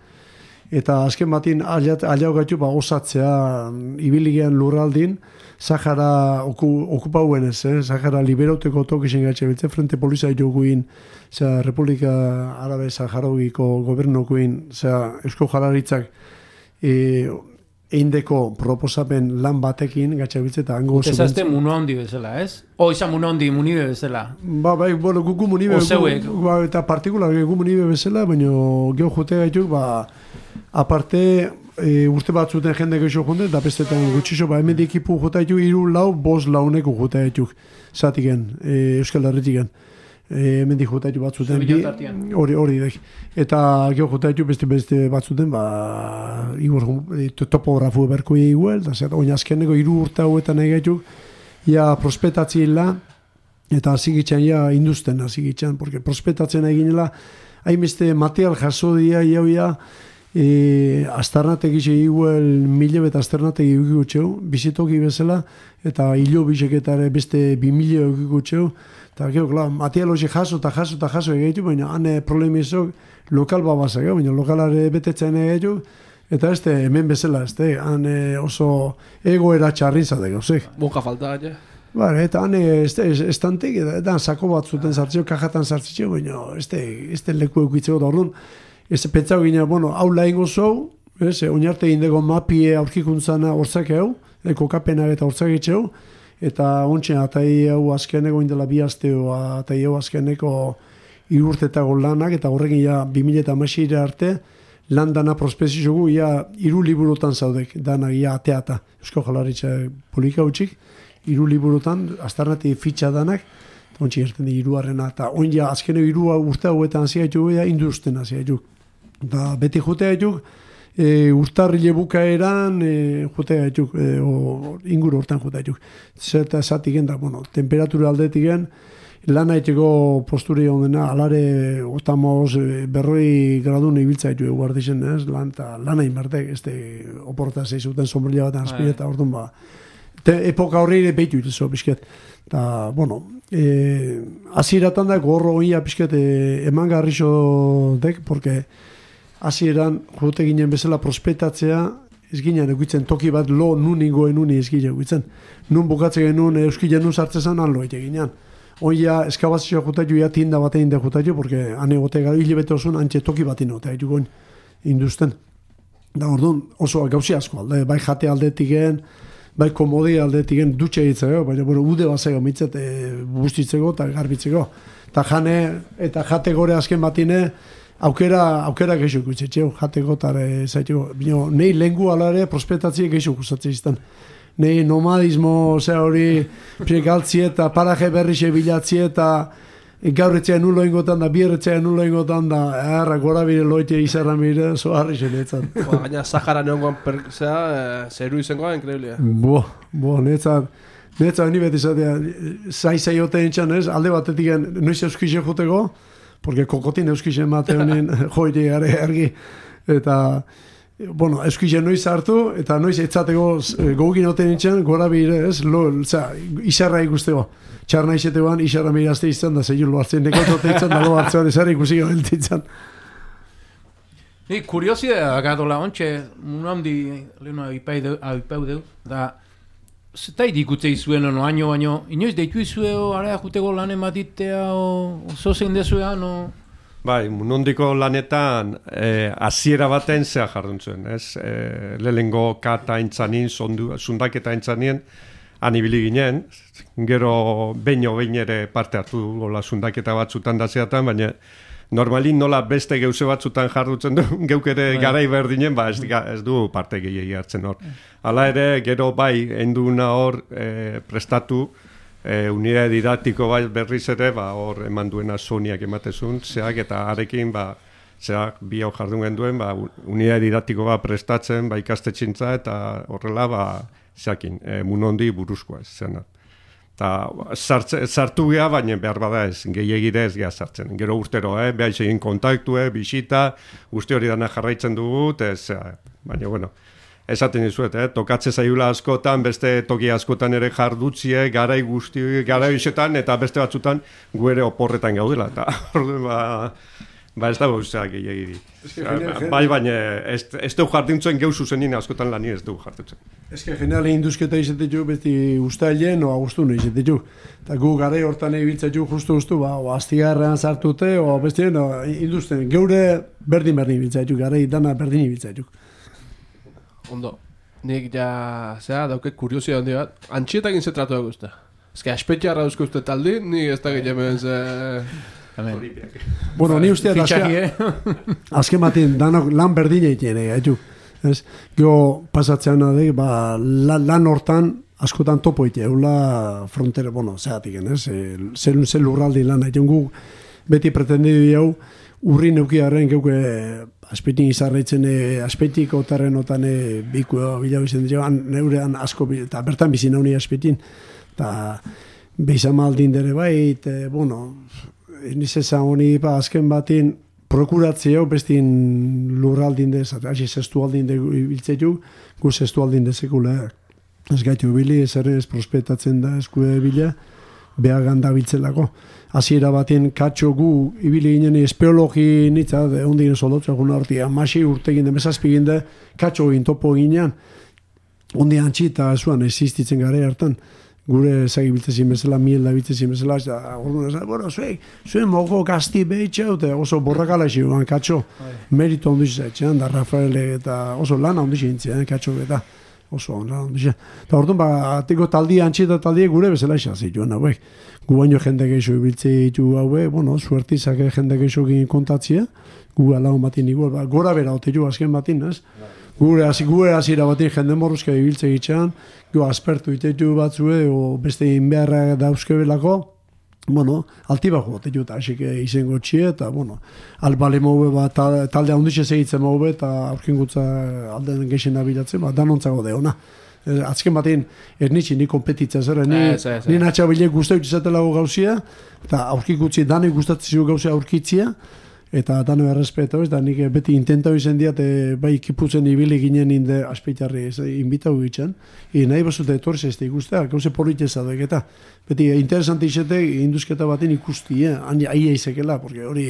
Eta azken batin aliau gaitu ba, osatzea ibili gehan lurraldin, Sahara oku, okupauen ez, eh? Sahara liberauteko tokisen gaitxe biltze, frente polizia joguin, zera, Republika Arabe Saharogiko gobernokuin, zera, Eusko Jararitzak, e, eindeko proposapen lan batekin gaitxe biltze, eta hango Ezazte subentzio- muno handi bezala, ez? O izan muno handi munibe bezala. Ba, bai, bueno, gugu munibe, gu- ba, eta partikular gugu munibe bezala, baina geho jute gaituk, ba, aparte, e, urte batzuten jende geixo junde, eta bestetan gutxixo, ba, hemen ekipu jute gaituk, iru lau, bos launeko jute gaituk, zatiken, e, Euskal Herritiken. E, hemen dik jute gaituk batzuten, hori, hori dek. Eta geho jute gaituk beste beste batzuten, ba, igor, e, to- topografu berko igual, eta zer, oin azkeneko iru urte hauetan nahi gaituk, ja prospetatzila, eta hasi gitzen ja industen hasi gitzen, porque prospetatzen eginela, hainbeste material jaso dia ja, e, astarnategi igual mila bet astarnategi egikutxeu, bizitoki bezala, eta hilo biseketare beste bi mila egikutxeu, eta gero, klar, material hoxe jaso eta jaso eta jaso egeitu, baina hane problemi izok lokal babasa, gero, baina lokalare betetzen egeitu, eta este hemen bezala, este, han eh, oso egoera txarrin zate gauzek. Bunka falta gaia. Bare, eta han este, estantek, eta, eta sako bat zuten sartzeo, kajatan sartzeo, baina este, este leku eukitzeko da orduan, ez pentsau gine, bueno, hau laingo zau, ez, oinarte indego mapie aurkikuntzana hortzak hau, e, kokapenak eta hortzak itxeu, eta ontsen atai hau azkeneko indela bi asteo, atai hau azkeneko irurtetako lanak, eta horrekin ja 2000 eta masire arte, lan dana prospeziogu, ja iru liburutan zaudek, dana ja ateata, Eusko Jalaritza polika utxik, hiru liburutan, astarnati fitxa danak, ontsi gertzen di hiruarrena eta on ja azkene hiru urte hauetan gaitu ja industen hasi Da beti jote gaitu e, urtarrile bukaeran e, jote gaitu e, o, inguru hortan jote gaitu. Zeta esatik da, bueno, temperatura aldetik gen, lan haiteko posturi ondena, alare otamos e, berroi gradun ibiltza gaitu eguardizen, ez? Lan, ta, lan hain bertek, este, oporta zeizuten sombrilla bat azpire, eta orduan ba, te, epoka horri ere behitu itezo, pixket. Ta, bueno, e, aziratan da gorro oia pixket e, eman garrixo dek, porque hasieran jote ginen bezala prospetatzea, ez ginen egutzen toki bat lo nun ingoen nuni ez ginen egutzen. Nun bukatzen genuen euskile nun sartzen lo ite ginean. Oia eskabazioa jo, ja tinda batein da jo, porque ane gote gara hile bete osun antxe toki bat inote, haitu goin industen. Da orduan oso gauzi asko alde, bai jate aldetik gen, bai komodi aldetik gen dutxe egitzeko, baina bueno, ude bat zego mitzet e, bustitzeko eta garbitzeko. Eta jane, eta jate gore azken batine, aukera, aukera geixo ikutzetxeo, jate gotare zaiteko. Bino, nei lengu alare prospektatzie geixo ikustatzen izten nei nomadismo ze hori pregaltzi eta paraje berri xe bilatzi eta gaur etxean nulo ingotan da, bier etxean nulo ingotan da, erra gora bire loite izarra mire, zo harri xe netzat. Gaina Sahara neongoan per, zera, e, zeru izangoa, inkreiblia. Bo, bo, netzat, netzat, ni beti zatea, zai zai ote entxan ez, alde batetik noiz euskixe juteko, porque kokotin euskixe mate honen joite ergi, eta bueno, eskizia noiz hartu, eta noiz etzateko e, gogin oten nintzen, gora bire, ez, lo, za, isarra ikusteko. Txarna izetean, isarra mirazte izan, da zeilu lo hartzen, nekotote izan, da lo hartzen, ez ikusi gabelti izan. Ni kuriosidea gatola ontxe, un handi, lehenu aipau deu, da, zeta idikutze izuen ono, aino, baino, inoiz deitu izueo, area juteko lan ematitea, o, oso zein dezuean, o... Bai, munondiko lanetan eh, hasiera baten zea jardun zuen, ez? Eh, lehengo kata intzanin, zundaketa intzanien, anibili ginen, gero beino behin ere parte hartu gola zundaketa batzutan da zeatan, baina normalin nola beste geuse batzutan jardutzen du, geuk ere bai. garai berdinen, ba ez, ez du parte gehiagi hartzen hor. Hala ere, gero bai, enduna hor eh, prestatu, e, unidade didaktiko bai berriz ere, ba, hor eman duena soniak ematezun, zeak eta arekin, ba, zeak bi hau jardun genduen, ba, unidade didaktiko ba prestatzen, ba, ikastetxintza eta horrela, ba, zeakin, e, munondi buruzkoa ez zena. Ta, sartu geha, baina behar bada ez, gehiagire ez geha sartzen. Gero urtero, eh, behar egin kontaktu, eh, bisita, uste hori dana jarraitzen dugu, ez, baina, bueno, esaten dizuet, eh? tokatze zaiula askotan, beste toki askotan ere jardutzie, garai guzti, garai eta beste batzutan gu ere oporretan gaudela. Eta, ba, ba ez da gauzak egiri. Bai, baina ez, ez dugu jarduntzen geu zuzenin askotan lani ez dugu jartutzen. Ez que generale induzketa izatetu beti ustailen o agustun izatetu. Eta gu garai hortan ibiltzetu justu justu, ba, o astigarrean sartute, o beste no, induzten. Geure berdin berdin ibiltzetu, garai dana berdin ibiltzetu ondo. Nik ja, zera, dauke kuriosia handi bat. Antxietak inze tratu dago uste. Ez que aspetxe harra uste uste taldi, nik ez da gehiamen ze... Bueno, ni uste azken, eh? azken batin, danok lan berdin egiten egin, ez? Gio pasatzean adek, ba, lan hortan, askotan topo egite, eula frontera, bueno, zehatik, ez? Zer, zer lurraldi lan egiten gu, beti pretendidu jau, urri neukiaren geuke aspetin izarretzen e, aspetik otarren otan e, biku bila bizan dira, neurean asko, eta bertan bizi nauni aspetin, eta behizan maldin dere bai, eta, bueno, nizesa honi, ba, azken batin, prokuratzea, bestin lurraldin dez, hasi zestu aldin de biltzetu, gu zestu aldin dezekula, ez gaitu bili, ez ere ez prospetatzen da eskue bila, beha ganda biltzelako. Hasiera baten katxo gu ibili ginen espeologi nitza de ondien solotza egun horti amasi urte egin demezazpi egin de katxo egin topo ginean ondi antxi eta zuan existitzen gare hartan gure zagi biltzezin bezala, miel da biltzezin bezala, eta orduan ez, bueno, zuen, zuen mogo gazti behitxe, eta oso borrakala esi guan katxo, bai. merito ondiz zaitxean, da Rafaele eta oso lan ondiz intzien, katxo eta oso lan ondiz. Eta orduan, ba, atiko taldi antxi eta taldi gure bezala isa zituen, hauek gu baino jende geixo ibiltze ditu haue, bueno, suertizak jende geixo kontatzia, gu alaun batin igual, ba, gora bera ote azken batin, ez? Gure hasi gure hasiera batin jende morruzka ibiltze gitxan, gu aspertu itetu batzue, o beste inbeharra dauzke belako, bueno, alti bajo ote ju, así que izango txie, eta, bueno, albale mobe, ba, talde handitxe segitzen mobe, eta aurkingutza alden geixen nabilatzen, ba, danontzago de ona. Eh, azken batean ernitsi ni kompetitza zer, ni, eh, ni natxa bile guztau izatelago gauzia, eta aurkikutzi dani gustatzen gauzia aurkitzia, eta dano errespeto, ez da nik beti intentau izan diat, e, bai kiputzen ibili ginen inde aspeitarri, ez inbitau gitzen, e, nahi basute etorri ez da ikustea, gauze politeza da, eta beti interesanti izate induzketa baten ikusti, eh? aia izekela, porque hori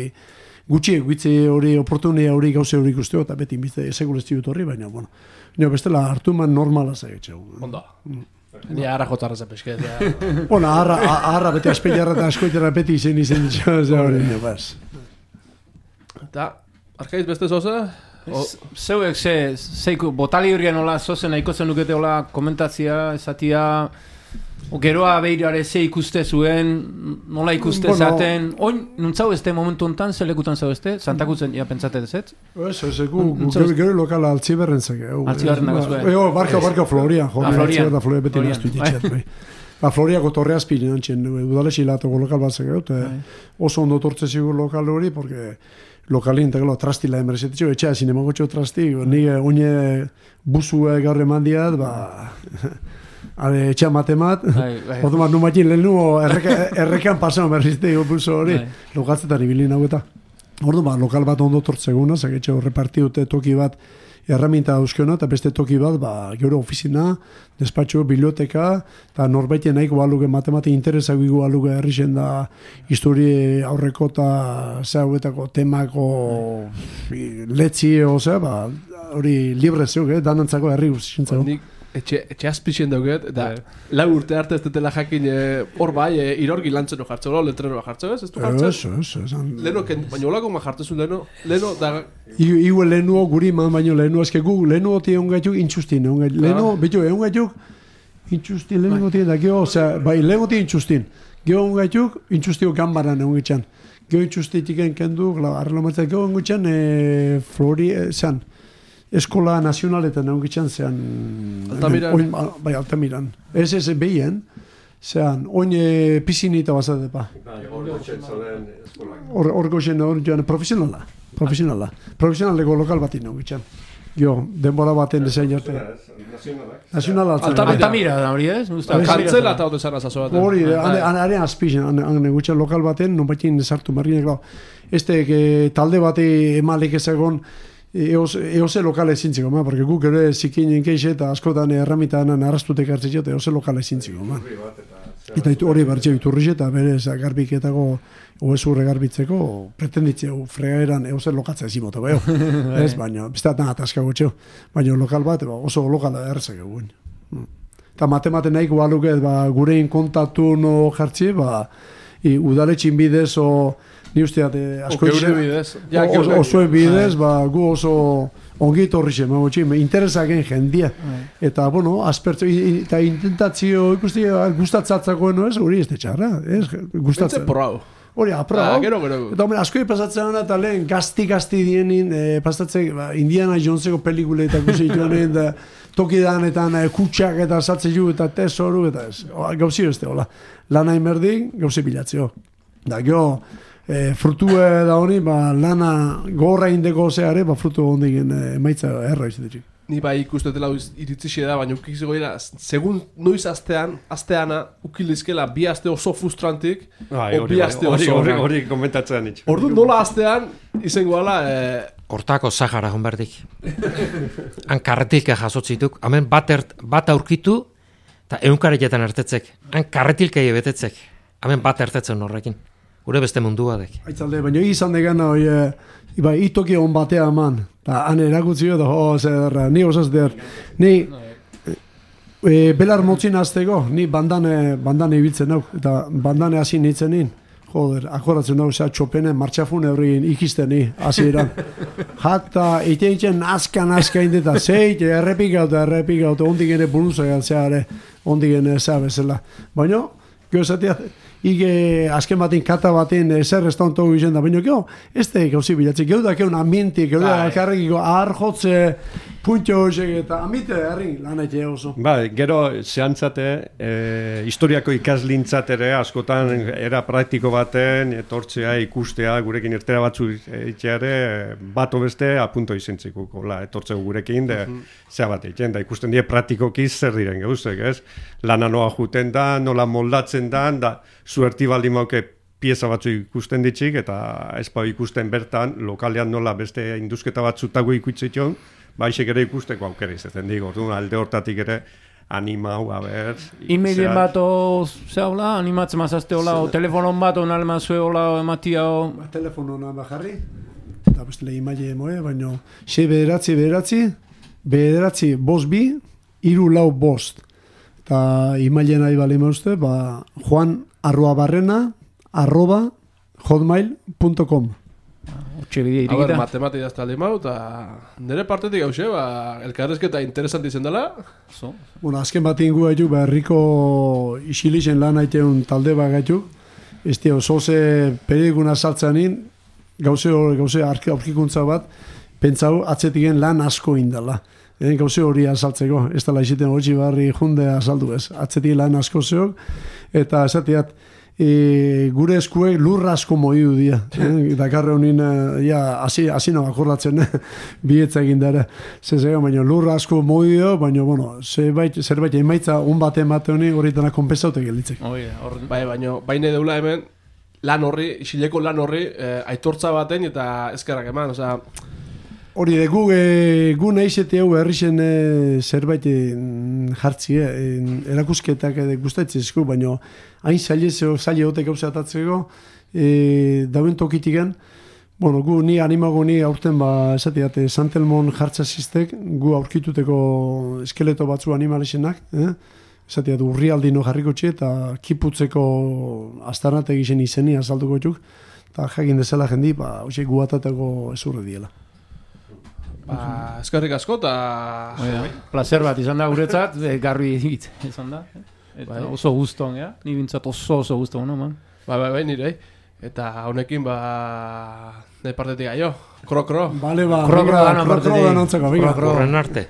gutxi egitze hori oportunia hori gauze hori ikusteo, eta beti bizte segurezti dut horri, baina, bueno, Nio, bestela hartu man normala zaitxeu. Ondo. Ni ara jotarra ze pesket. Ja. Bueno, arra, arra beti aspeiarra eta askoitera beti izen izen ez hori, bas. Eta, arkaiz beste zoze? O, Zeuek, ze, zeiku, botali horien nola, zozen nahiko zen nukete hola komentatzia, esatia, o, geroa behirare ze ikuste zuen, nola ikuste Bueno. zaten, oin, nuntzau este momentu ontan, ze lekutan zau este, santakutzen, ja, pentsate? Ez, ez, gu, gu, Entzau- gero, lokala altziberren zake. Altziberren dago zuen. Jo, barka, barka Florian, jo, Ah, Florian. da Florian beti Florian, naztu bai. ditxet, bai. Ba, Floriako torre azpili nantzen, udalesi latoko lokal bat zake, eta Bai. oso ondo tortze zigur lokal hori, porque lokalin, eta gero, trasti la emerezetitxo, etxea ezin emagotxo trasti, ni eh, oine busue gaur eman diat, ba, are, etxea matemat, Bai, bai. Ordu bat, numatin lehen nuo erreka, errekan pasan berrizte buzo hori, Bai. lokatzetan ibili nago eta. Ordu ba, lokal bat ondo tortzeguna, zaketxe reparti dute toki bat erraminta dauzkeuna, eta beste toki bat, ba, gero ofizina, despatxo, biblioteka, eta norbaiten nahiko baluke matematik interesak igu baluke herrixen da histori aurreko eta zauetako temako i, letzi, ozea, ba, hori libre zeuk, eh, danantzako herri guztintzago. Etxe, etxe azpixen dauget, eta Bai. lau urte arte ez dutela jakin eh, hor bai, eh, irorgi lantzen no jartzen, hor letrero jartzen, ez? Ez du jartzen? Ez, ez, ez. Leno, ken, baina olako ma jartzen leno, leno, da, Iu, iu lehenuo guri man baino lehenuo, eske gu lehenuo ti egon gaituk intxustin, egon gaituk, lehenuo, betu, egon gaituk, intxustin lehenuo ti, da gero, osea, bai, lehenuo ti intxustin, gero egon gaituk, intxustio gambaran egon gaitzen, gero intxustitik kendu, gla, arrela matzak, gero egon gaitzen, e, Flori, e, zan, eskola nazionaletan egon gaitzen, zean, Altamiran. oin, bai, Altamiran, ez ez behien, zean, oin e, pisinita bazatepa. Hor, hor goxen, hor joan, profesionala. Profesionala. Profesionaleko lokal bat ino, gitxan. Jo, denbora baten desain arte. Nazionala altzen. Altamira. Altamira da hori ez? Usta, kantzela eta hori zara zazo bat. Hori, ane, ane azpixen, ane, ane gutxan lokal baten, non batin sartu marginek, lau. Este que talde bate emalik ezagon, eos, eose lokal ezintziko, ma, porque guk ere zikinen keixe eta askotan erramitan arrastutek hartzen jote, eose lokal ezintziko, ma. Eta itu, hori bertxe iturrixe eta bere garbiketako oezurre garbitzeko pretenditzeu fregaeran eose lokatza ezin moto beho. ez, baina, biztat nahi ataska gutxo. Baina lokal bat, ba, oso lokala errezak egun. Eta matematen nahiko baluket, ba, gurein kontatu no jartzi, ba, i, udaletxin bidez o ni usteat eh, asko geure bidez. Ja, geure- osoen bidez, ba, gu oso ongi torri zen, ma, gutxi, me interesaken jendia. Eta, bueno, i- eta intentatzio ikusti gustatzatzako no ez, hori ez de txarra, ez, Bentze gustatzen. porrau. Hori, apro. Ah, gero, gero. Eta, hombre, asko pasatzen dena, eta lehen gazti-gazti dienin, e, pasatzen, ba, Indiana Joneseko pelikule eta guzi joanen, da, toki danetan e, kutsak eta saltze ju eta tesoru, eta ez, gauzi beste, hola. Lana inberdi, gauzi bilatzeo. Da, gero, e, frutue da honi, ba, lana gorra indeko zeare, ba, frutu hondigen e, emaitza erra izatetxik. Ni bai ikustetela iritzi da, baina ukiziko dira, segun noiz astean, asteana, ukilizkela bi aste oso frustrantik, Bai, o hori, bi bai, aste oso. hori, hori komentatzen itx. Ordu nola astean, izango ala, eh, Hortako Sahara honberdik. Han karretilka jasotzituk, hemen bat, ert, bat aurkitu, eta eunkaretetan ertetzek. Han karretilkei betetzek. Hemen bat ertetzen horrekin. Gure beste mundua dek. Aitzalde, baina izan degana, oi, e, iba, itoki hon batea eman. Da, han erakutzi da, oh, zer, ni osaz der. Ni, e, belar motzin azteko, ni bandane, bandane ibiltzen nau, eta bandane hasi nintzen nin. Joder, akoratzen nau, zera txopene, martxafun eurrin ikisten ni, hasi eran. Jata, ite nintzen askan aska indeta, zeit, errepikauta, errepikauta, ondik ere buruza galtzeare, ondik ere zea bezala. Baina, Gero zatea, ige azken batin kata batin eh, zer ez tonto izen da, baina gero, ez da gauzi bilatzen, gero da keun ambienti, gero da Bai. elkarrekiko ahar jotze, puntio horiek eta amite herri lan eite oso. Bai, gero zehantzate, e, historiako ikaslintzat ere askotan era praktiko baten, etortzea, ikustea, gurekin ertera batzu itxeare, bato beste apunto izentziko, la, etortzeko gurekin, de, zea bat egiten, da ikusten die praktikoki zer diren gauzek, ez? Lana noa juten da, nola moldatzen da, da, zuerti baldin mauke pieza batzu ikusten ditzik, eta ez ikusten bertan, lokalean nola beste induzketa batzutago ikutzen Baixek ere ikusteko aukera izaten digo, orduan alde hortatik ere animau, a ber... E-mailen zera- bat o, ze hola, animatzen mazazte hola, o telefonon bat on alma zue hola, ematia o... Ba, telefono nahi bajarri, eta bestele imaile moe, baino, xe bederatzi bederatzi, bederatzi bost bi, iru lau bost. Eta imaile nahi bali mauzte, ba, joan arroa barrena, arroba hotmail.com. Otxe bide A ber, irikita. matematik dazta limau, eta nire partetik hause, ba, elkarrezketa interesanti izan dela. So, Bueno, azken bat ingu gaitu, ba, herriko isilixen lan aiteun talde bat gaitu. Ez dio, zoze periodikuna saltzanin, gauze, gauze aurkikuntza bat, pentsau atzetigen lan asko indala. E, gauze hori azaltzeko, ez dela iziten hori barri junde azaldu ez. Atzetik lan asko zeok, eta esateat, e, gure eskuek lurra asko moiu dira. E, Dakarre honin, e, ja, hasi, hasi nago akordatzen, eh, bietza egin dara. Zezega, baina lurra asko moiu, baina, bueno, zerbait, zerbait emaitza un bat emate honi horretana konpensaute gelditzek. Oi, hor... Bai, baino, baina deula hemen, lan horri, isileko lan horri, eh, aitortza baten eta eskerrak eman, osea, Hori de gu, e, gu nahi zete hau herrixen e, zerbait e, e, erakusketak e, gustatzezko, baina hain zaile zeo, zaile hotek gauza atatzeko, e, dauen tokitiken, bueno, gu ni animago ni aurten ba, esateat, e, Santelmon jartza ziztek, gu aurkituteko eskeleto batzu animalixenak, eh? esateat, urrialdi no jarriko txe, eta kiputzeko astarnate gisen izeni azalduko txuk, eta jakin dezela jendi, ba, hoxe gu atateko ezurre diela. Ba, eskerrik asko, eta... Placer bat izan da guretzat, e, garbi hitz izan da. eh? Eta Bai. oso guston, ja? Ni bintzat oso oso guston, no, man? Bai, bai, bai, nire. Eta honekin, ba, nire partetik aio. Kro, kro. Vale, ba, Kro, kro, venga, dana kro, kro, partetik. danontzako, venga. Kro, kro. Horren arte.